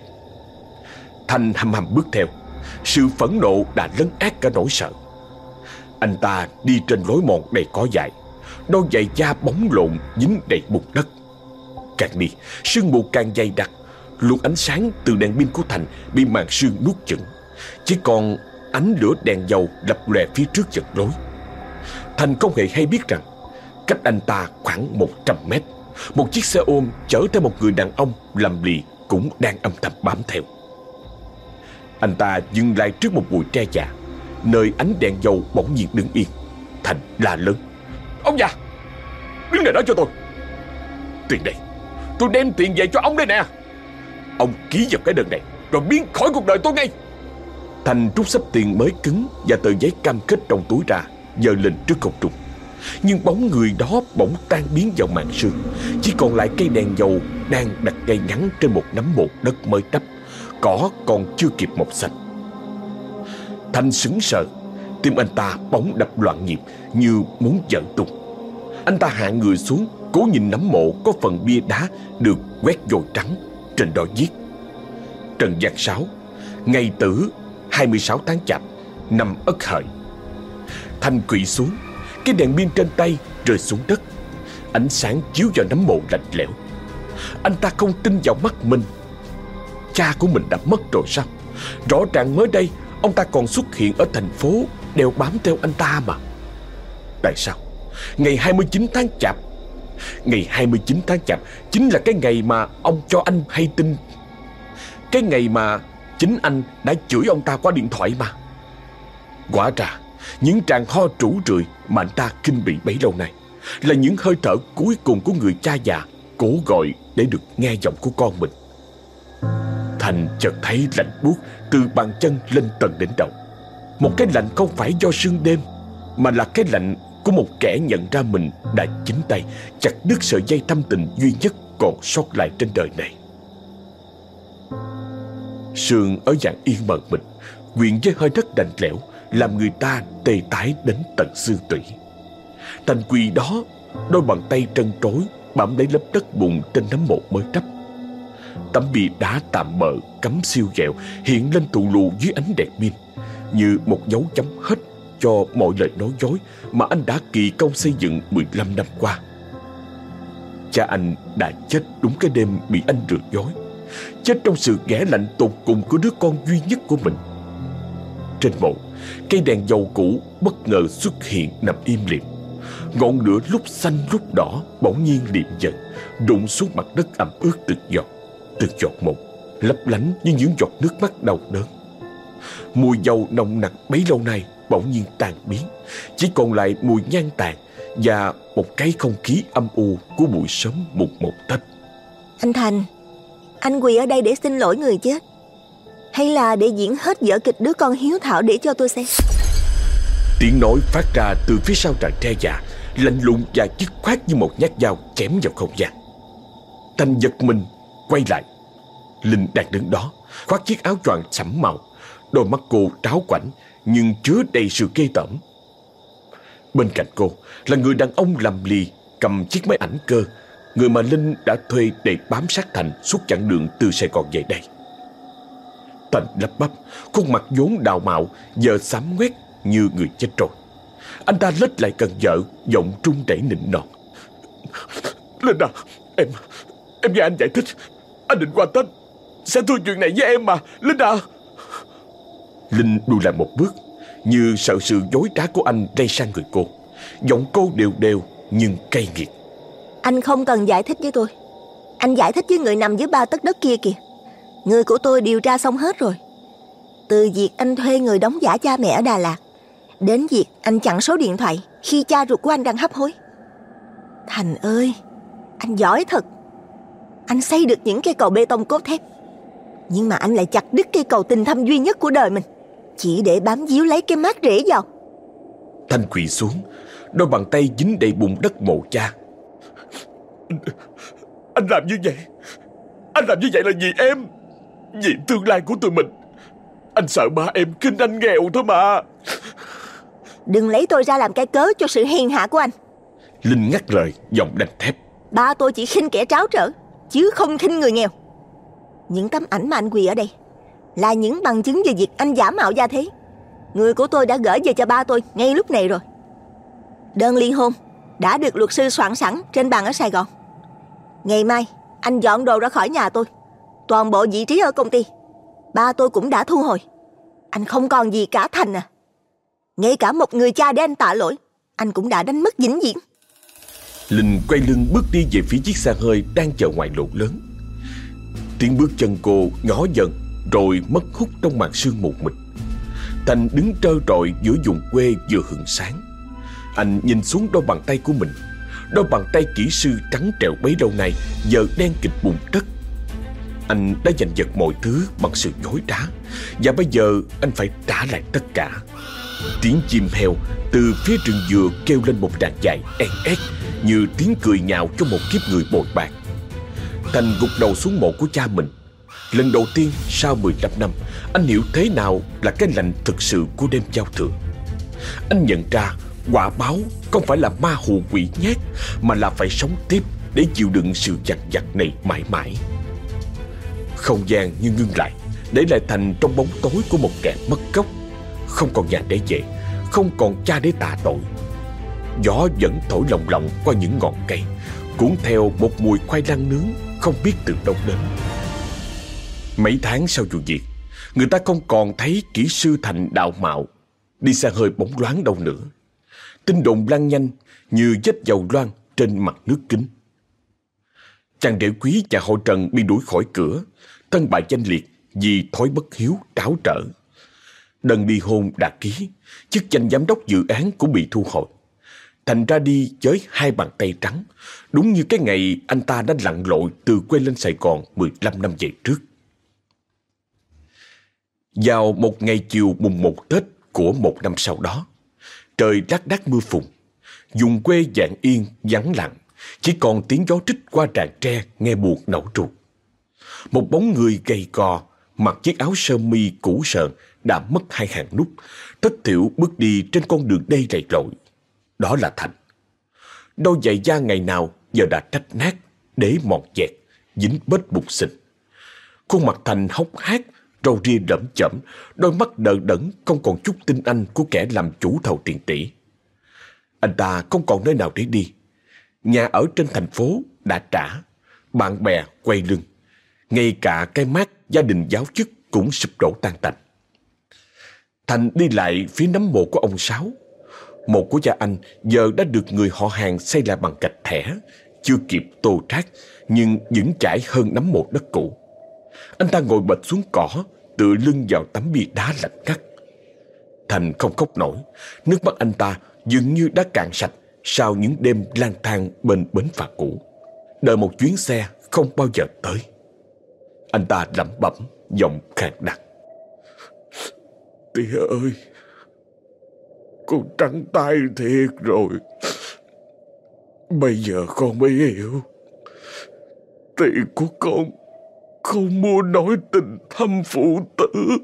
Thành hầm hầm bước theo, Sự phẫn nộ đã lấn át cả nỗi sợ. Anh ta đi trên lối mòn đầy cỏ dại, Đôi giày da bóng lộn dính đầy bùn đất. Càng đi, Sương mù càng dày đặc Luồng ánh sáng từ đèn pin của Thành Bị màn sương nuốt chửng. Chỉ còn ánh lửa đèn dầu lập lòe phía trước chật lối Thành không hề hay biết rằng Cách anh ta khoảng 100 mét, Một chiếc xe ôm chở theo một người đàn ông Lầm lì cũng đang âm thầm bám theo. Anh ta dừng lại trước một bụi tre già, Nơi ánh đèn dầu bỗng nhiên đứng yên. Thành la lớn, Ông già, Đứng lại đó cho tôi. Tiền đây, Tôi đem tiền về cho ông đây nè. Ông ký vào cái đơn này, Rồi biến khỏi cuộc đời tôi ngay. Thành rút sắp tiền mới cứng Và tờ giấy cam kết trong túi ra Giờ lên trước cột trung. Nhưng bóng người đó bỗng tan biến vào màn sương. Chỉ còn lại cây đèn dầu Đang đặt ngay ngắn trên một nắm bột đất mới đắp, Cỏ còn chưa kịp mọc xanh. Thanh sững sờ, Tim anh ta bóng đập loạn nhịp Như muốn giận tung. Anh ta hạ người xuống, Cố nhìn nấm mộ có phần bia đá Được quét dồi trắng. Trên đó viết Trần Giang Sáu Ngày tử 26 tháng chạp, Năm ất hợi. Thanh quỵ xuống, Cái đèn pin trên tay rơi xuống đất. Ánh sáng chiếu vào nấm mộ lạnh lẽo. Anh ta không tin vào mắt mình. Cha của mình đã mất rồi sao? Rõ ràng mới đây, Ông ta còn xuất hiện ở thành phố Đều bám theo anh ta mà. Tại sao? Ngày 29 tháng chạp Ngày 29 tháng chạp Chính là cái ngày mà ông cho anh hay tin. Cái ngày mà Chính anh đã chửi ông ta qua điện thoại mà. Quả ra Những tràng ho trũ rượi Mà anh ta kinh bị bấy lâu nay Là những hơi thở cuối cùng của người cha già Cố gọi để được nghe giọng của con mình. Thành chợt thấy lạnh buốt Từ bàn chân lên tận đỉnh đầu. Một cái lạnh không phải do sương đêm, Mà là cái lạnh của một kẻ nhận ra mình đã chính tay chặt đứt sợi dây thâm tình duy nhất còn sót lại trên đời này. Sương ở dạng yên mờ mịt, quyện với hơi đất đành lẽo, làm người ta tê tái đến tận xương tủy. Thành quỳ đó, đôi bàn tay trân trối bám lấy lớp đất bùn trên nấm mộ mới đắp. Tấm bia đá tạm bợ, cắm siêu dẹo hiện lên tù lù dưới ánh đèn pin, như một dấu chấm hết cho mọi lời nói dối mà anh đã kỳ công xây dựng 15 năm qua. Cha anh đã chết đúng cái đêm bị anh rượt dối. Chết trong sự ghẻ lạnh tột cùng của đứa con duy nhất của mình. Trên mộ, cây đèn dầu cũ bất ngờ xuất hiện nằm im liệm. Ngọn lửa lúc xanh lúc đỏ bỗng nhiên liệm dần, đụng xuống mặt đất ẩm ướt từng giọt, từng giọt một, lấp lánh như những giọt nước mắt đau đớn. Mùi dầu nồng nặc bấy lâu nay bỗng nhiên tan biến, chỉ còn lại mùi nhan tàn và một cái không khí âm u của buổi sớm mùng một Tết. Anh Thành, anh quỳ ở đây để xin lỗi người chết, hay là để diễn hết vở kịch đứa con hiếu thảo để cho tôi xem? Tiếng nói phát ra từ phía sau tràng tre già, lạnh lùng và dứt khoát như một nhát dao chém vào không gian. Thành giật mình, quay lại. Linh đang đứng đó, khoác chiếc áo choàng sẫm màu, đôi mắt cô tráo quảnh nhưng chứa đầy sự ghê tởm. Bên cạnh cô là người đàn ông lầm lì cầm chiếc máy ảnh cơ, người mà Linh đã thuê để bám sát Thành suốt chặng đường từ Sài Gòn về đây. Thành lắp bắp, khuôn mặt vốn đào mạo giờ xám ngoét như người chết rồi. Anh ta lết lại gần vợ, giọng trung đẩy nịnh nọt. Linh à, em, em nghe anh giải thích. Anh định qua Tết, sẽ thương chuyện này với em mà, Linh à. Linh lùi lại một bước, Như sợ sự dối trá của anh lây sang người cô. Giọng cô đều đều, nhưng cay nghiệt. Anh không cần giải thích với tôi. Anh giải thích với người nằm dưới ba tấc đất kia kìa. Người của tôi điều tra xong hết rồi. Từ việc anh thuê người đóng giả cha mẹ ở Đà Lạt, Đến việc anh chặn số điện thoại Khi cha ruột của anh đang hấp hối. Thành ơi, Anh giỏi thật. Anh xây được những cây cầu bê tông cốt thép, Nhưng mà anh lại chặt đứt cây cầu tình thâm duy nhất của đời mình chỉ để bám víu lấy cái mát rễ vào Thanh quỳ xuống Đôi bàn tay dính đầy bùn đất mộ cha. Anh làm như vậy? Anh làm như vậy là vì em? Vì tương lai của tụi mình? Anh sợ ba em kinh anh nghèo thôi mà. Đừng lấy tôi ra làm cái cớ cho sự hiền hạ của anh. Linh ngắt lời giọng đanh thép. Ba tôi chỉ khinh kẻ tráo trở Chứ không khinh người nghèo. Những tấm ảnh mà anh quỳ ở đây là những bằng chứng về việc anh giả mạo gia thế. Người của tôi đã gửi về cho ba tôi ngay lúc này rồi. Đơn ly hôn đã được luật sư soạn sẵn trên bàn ở Sài Gòn. Ngày mai, anh dọn đồ ra khỏi nhà tôi. Toàn bộ vị trí ở công ty. Ba tôi cũng đã thu hồi. Anh không còn gì cả thành à. Ngay cả một người cha để anh tạ lỗi, anh cũng đã đánh mất vĩnh viễn. Linh quay lưng bước đi về phía chiếc xe hơi đang chờ ngoài lộ lớn. Tiếng bước chân cô nhỏ dần rồi mất hút trong màn sương mù mịt. Thành đứng trơ trọi giữa vùng quê vừa hưởng sáng. Anh nhìn xuống đôi bàn tay của mình. Đôi bàn tay kỹ sư trắng trẻo bấy lâu nay giờ đen kịch bùn đất. Anh đã giành giật mọi thứ bằng sự dối trá và bây giờ anh phải trả lại tất cả. Tiếng chim heo từ phía rừng dừa kêu lên một đàn dài en ét như tiếng cười nhạo cho một kiếp người bội bạc. Thành gục đầu xuống mộ của cha mình Lần đầu tiên sau 15 năm, Anh hiểu thế nào là cái lạnh thực sự của đêm giao thừa. Anh nhận ra quả báo không phải là ma hù quỷ nhát, Mà là phải sống tiếp để chịu đựng sự giặt giặt này mãi mãi. Không gian như ngưng lại, Để lại thành trong bóng tối của một kẻ mất gốc. Không còn nhà để về, Không còn cha để tạ tội. Gió vẫn thổi lồng lộng qua những ngọn cây, Cuốn theo một mùi khoai lang nướng Không biết từ đâu đến. Mấy tháng sau vụ việc, người ta không còn thấy kỹ sư thành đạo mạo, đi xa hơi bóng loáng đâu nữa. Tin đồn lan nhanh như vết dầu loang trên mặt nước kính. Chàng rể quý và hội trần bị đuổi khỏi cửa, thân bại danh liệt vì thói bất hiếu tráo trở. đần đi hôn đạt ký, chức danh giám đốc dự án cũng bị thu hồi. Thành ra đi với hai bàn tay trắng, đúng như cái ngày anh ta đã lặn lội từ quê lên Sài Gòn 15 năm về trước. Vào một ngày chiều mùng một Tết của một năm sau đó, trời lác đác mưa phùn, dùng quê dạng yên, vắng lặng, chỉ còn tiếng gió trích qua rạn tre nghe buồn nẩu ruột. Một bóng người gầy gò, mặc chiếc áo sơ mi cũ sờn đã mất hai hàng nút, thất thiểu bước đi trên con đường đây rầy rội. Đó là Thành. Đôi giày da ngày nào giờ đã trách nát, để mọt dẹt, dính bết bụt xịt. Khuôn mặt Thành hốc hác, râu ria lẫm chẩm, đôi mắt đờ đẫn không còn chút tin anh của kẻ làm chủ thầu tiền tỷ. Anh ta không còn nơi nào để đi. Nhà ở trên thành phố đã trả, bạn bè quay lưng. Ngay cả cái mát gia đình giáo chức cũng sụp đổ tan tành. Thành đi lại phía nấm mộ của ông Sáu. Mộ của cha anh giờ đã được người họ hàng xây lại bằng gạch thẻ, chưa kịp tô trát nhưng vững chãi hơn nấm mộ đất cũ. Anh ta ngồi bệt xuống cỏ, tựa lưng vào tấm bia đá lạnh cắt. Thành không khóc nổi, nước mắt anh ta dường như đã cạn sạch sau những đêm lang thang bên bến phà cũ. Đợi một chuyến xe không bao giờ tới. Anh ta lẩm bẩm, giọng khàn đặc. Tía ơi, con trắng tay thiệt rồi. Bây giờ con mới hiểu. Tiền của con không mua nổi tình thâm phụ tử.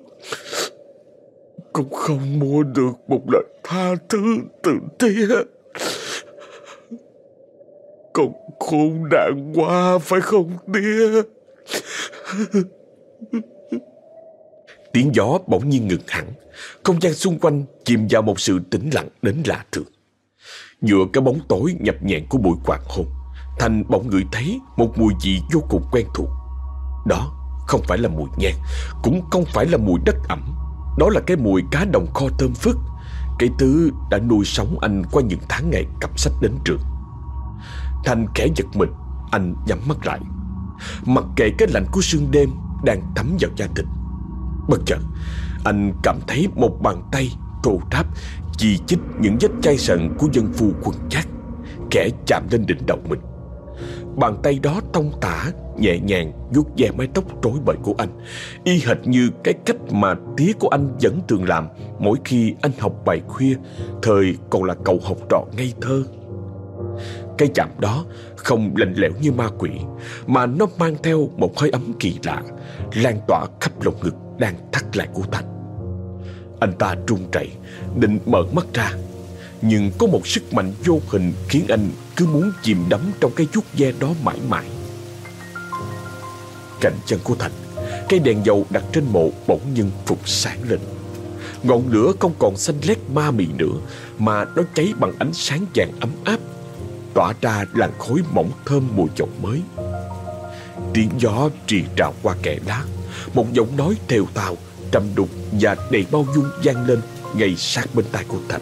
Cũng không mua được một lời tha thứ từ tía. Con khôn nạn quá phải không tía? Tiếng gió bỗng nhiên ngừng hẳn, không gian xung quanh chìm vào một sự tĩnh lặng đến lạ thường. Dựa cái bóng tối nhập nhẹn của buổi hoàng hôn, Thành bỗng ngửi thấy một mùi gì vô cùng quen thuộc. Đó không phải là mùi nhang, cũng không phải là mùi đất ẩm. Đó là cái mùi cá đồng kho thơm phức, cái thứ đã nuôi sống anh qua những tháng ngày cặp sách đến trường. Thành khẽ giật mình, anh nhắm mắt lại. Mặc kệ cái lạnh của sương đêm đang thấm vào da thịt. Bất chợt, anh cảm thấy một bàn tay thô ráp chỉ chích những vết chai sần của dân phu quần chát kẻ chạm lên đỉnh đầu mình. Bàn tay đó tông tả, nhẹ nhàng vuốt ve mái tóc rối bời của anh, y hệt như cái cách mà tía của anh vẫn thường làm mỗi khi anh học bài khuya, thời còn là cậu học trò ngây thơ. Cái chạm đó không lạnh lẽo như ma quỷ, mà nó mang theo một hơi ấm kỳ lạ, lan tỏa khắp lồng ngực đang thắt lại của Thành. Anh ta run rẩy, định mở mắt ra, nhưng có một sức mạnh vô hình khiến anh cứ muốn chìm đắm trong cái chút ve đó mãi mãi. Cạnh chân của Thành, cây đèn dầu đặt trên mộ bỗng nhiên phục sáng lên. Ngọn lửa không còn xanh lét ma mị nữa, mà nó cháy bằng ánh sáng vàng ấm áp, tỏa ra làn khói mỏng thơm mùi chậu mới. Tiếng gió trì trào qua kẽ đá, một giọng nói thều thào, trầm đục và đầy bao dung vang lên ngay sát bên tai của Thành.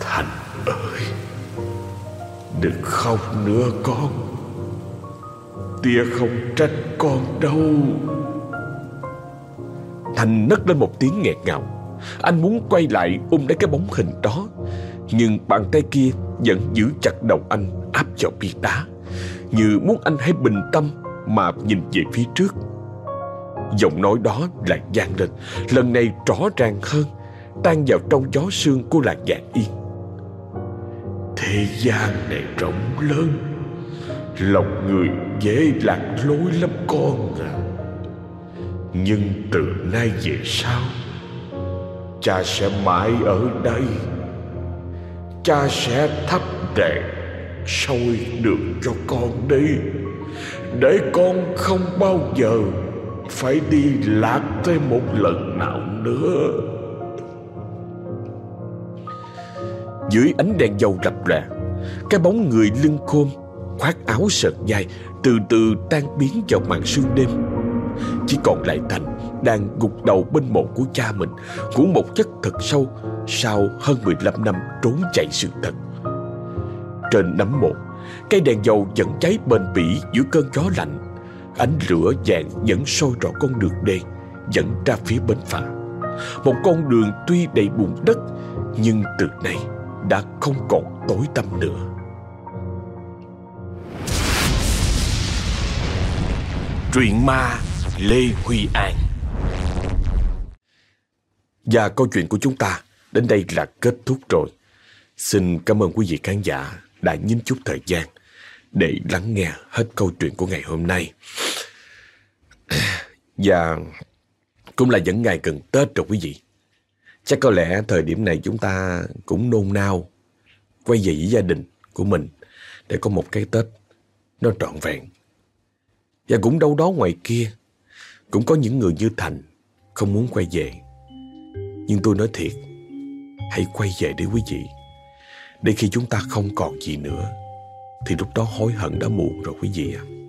Thành ơi, đừng khóc nữa con. Tia không trách con đâu. Thành nấc lên một tiếng nghẹt ngào. Anh muốn quay lại ôm lấy cái bóng hình đó, nhưng bàn tay kia vẫn giữ chặt đầu anh áp vào bia đá, như muốn anh hãy bình tâm mà nhìn về phía trước. Giọng nói đó lại gian lên Lần này rõ ràng hơn Tan vào trong gió sương của làng dạng yên Thế gian này rộng lớn Lòng người dễ lạc lối lắm con à. Nhưng từ nay về sau, Cha sẽ mãi ở đây. Cha sẽ thắp đèn soi đường cho con đi. Để con không bao giờ phải đi lạc thêm một lần nào nữa. Dưới ánh đèn dầu rập rà cái bóng người lưng khôn khoác áo sợt dài, từ từ tan biến vào màn sương đêm chỉ còn lại thành đang gục đầu bên mộ của cha mình của một chất thật sâu sau hơn 15 năm trốn chạy sự thật trên nấm mộ, cây đèn dầu vẫn cháy bền bỉ giữa cơn gió lạnh Ánh lửa vàng vẫn soi rõ con đường đê dẫn ra phía bến phà. Một con đường tuy đầy bùn đất, nhưng từ nay đã không còn tối tăm nữa. Truyện ma, Lê Huy An Và câu chuyện của chúng ta đến đây là kết thúc rồi. Xin cảm ơn quý vị khán giả đã nhín chút thời gian để lắng nghe hết câu chuyện của ngày hôm nay. Và cũng là những ngày gần Tết rồi quý vị. Chắc có lẽ thời điểm này chúng ta cũng nôn nao, quay về với gia đình của mình để có một cái Tết nó trọn vẹn. Và cũng đâu đó ngoài kia cũng có những người như Thành không muốn quay về. Nhưng tôi nói thiệt, hãy quay về đi quý vị. Để khi chúng ta không còn gì nữa, thì lúc đó hối hận đã muộn rồi quý vị ạ. À.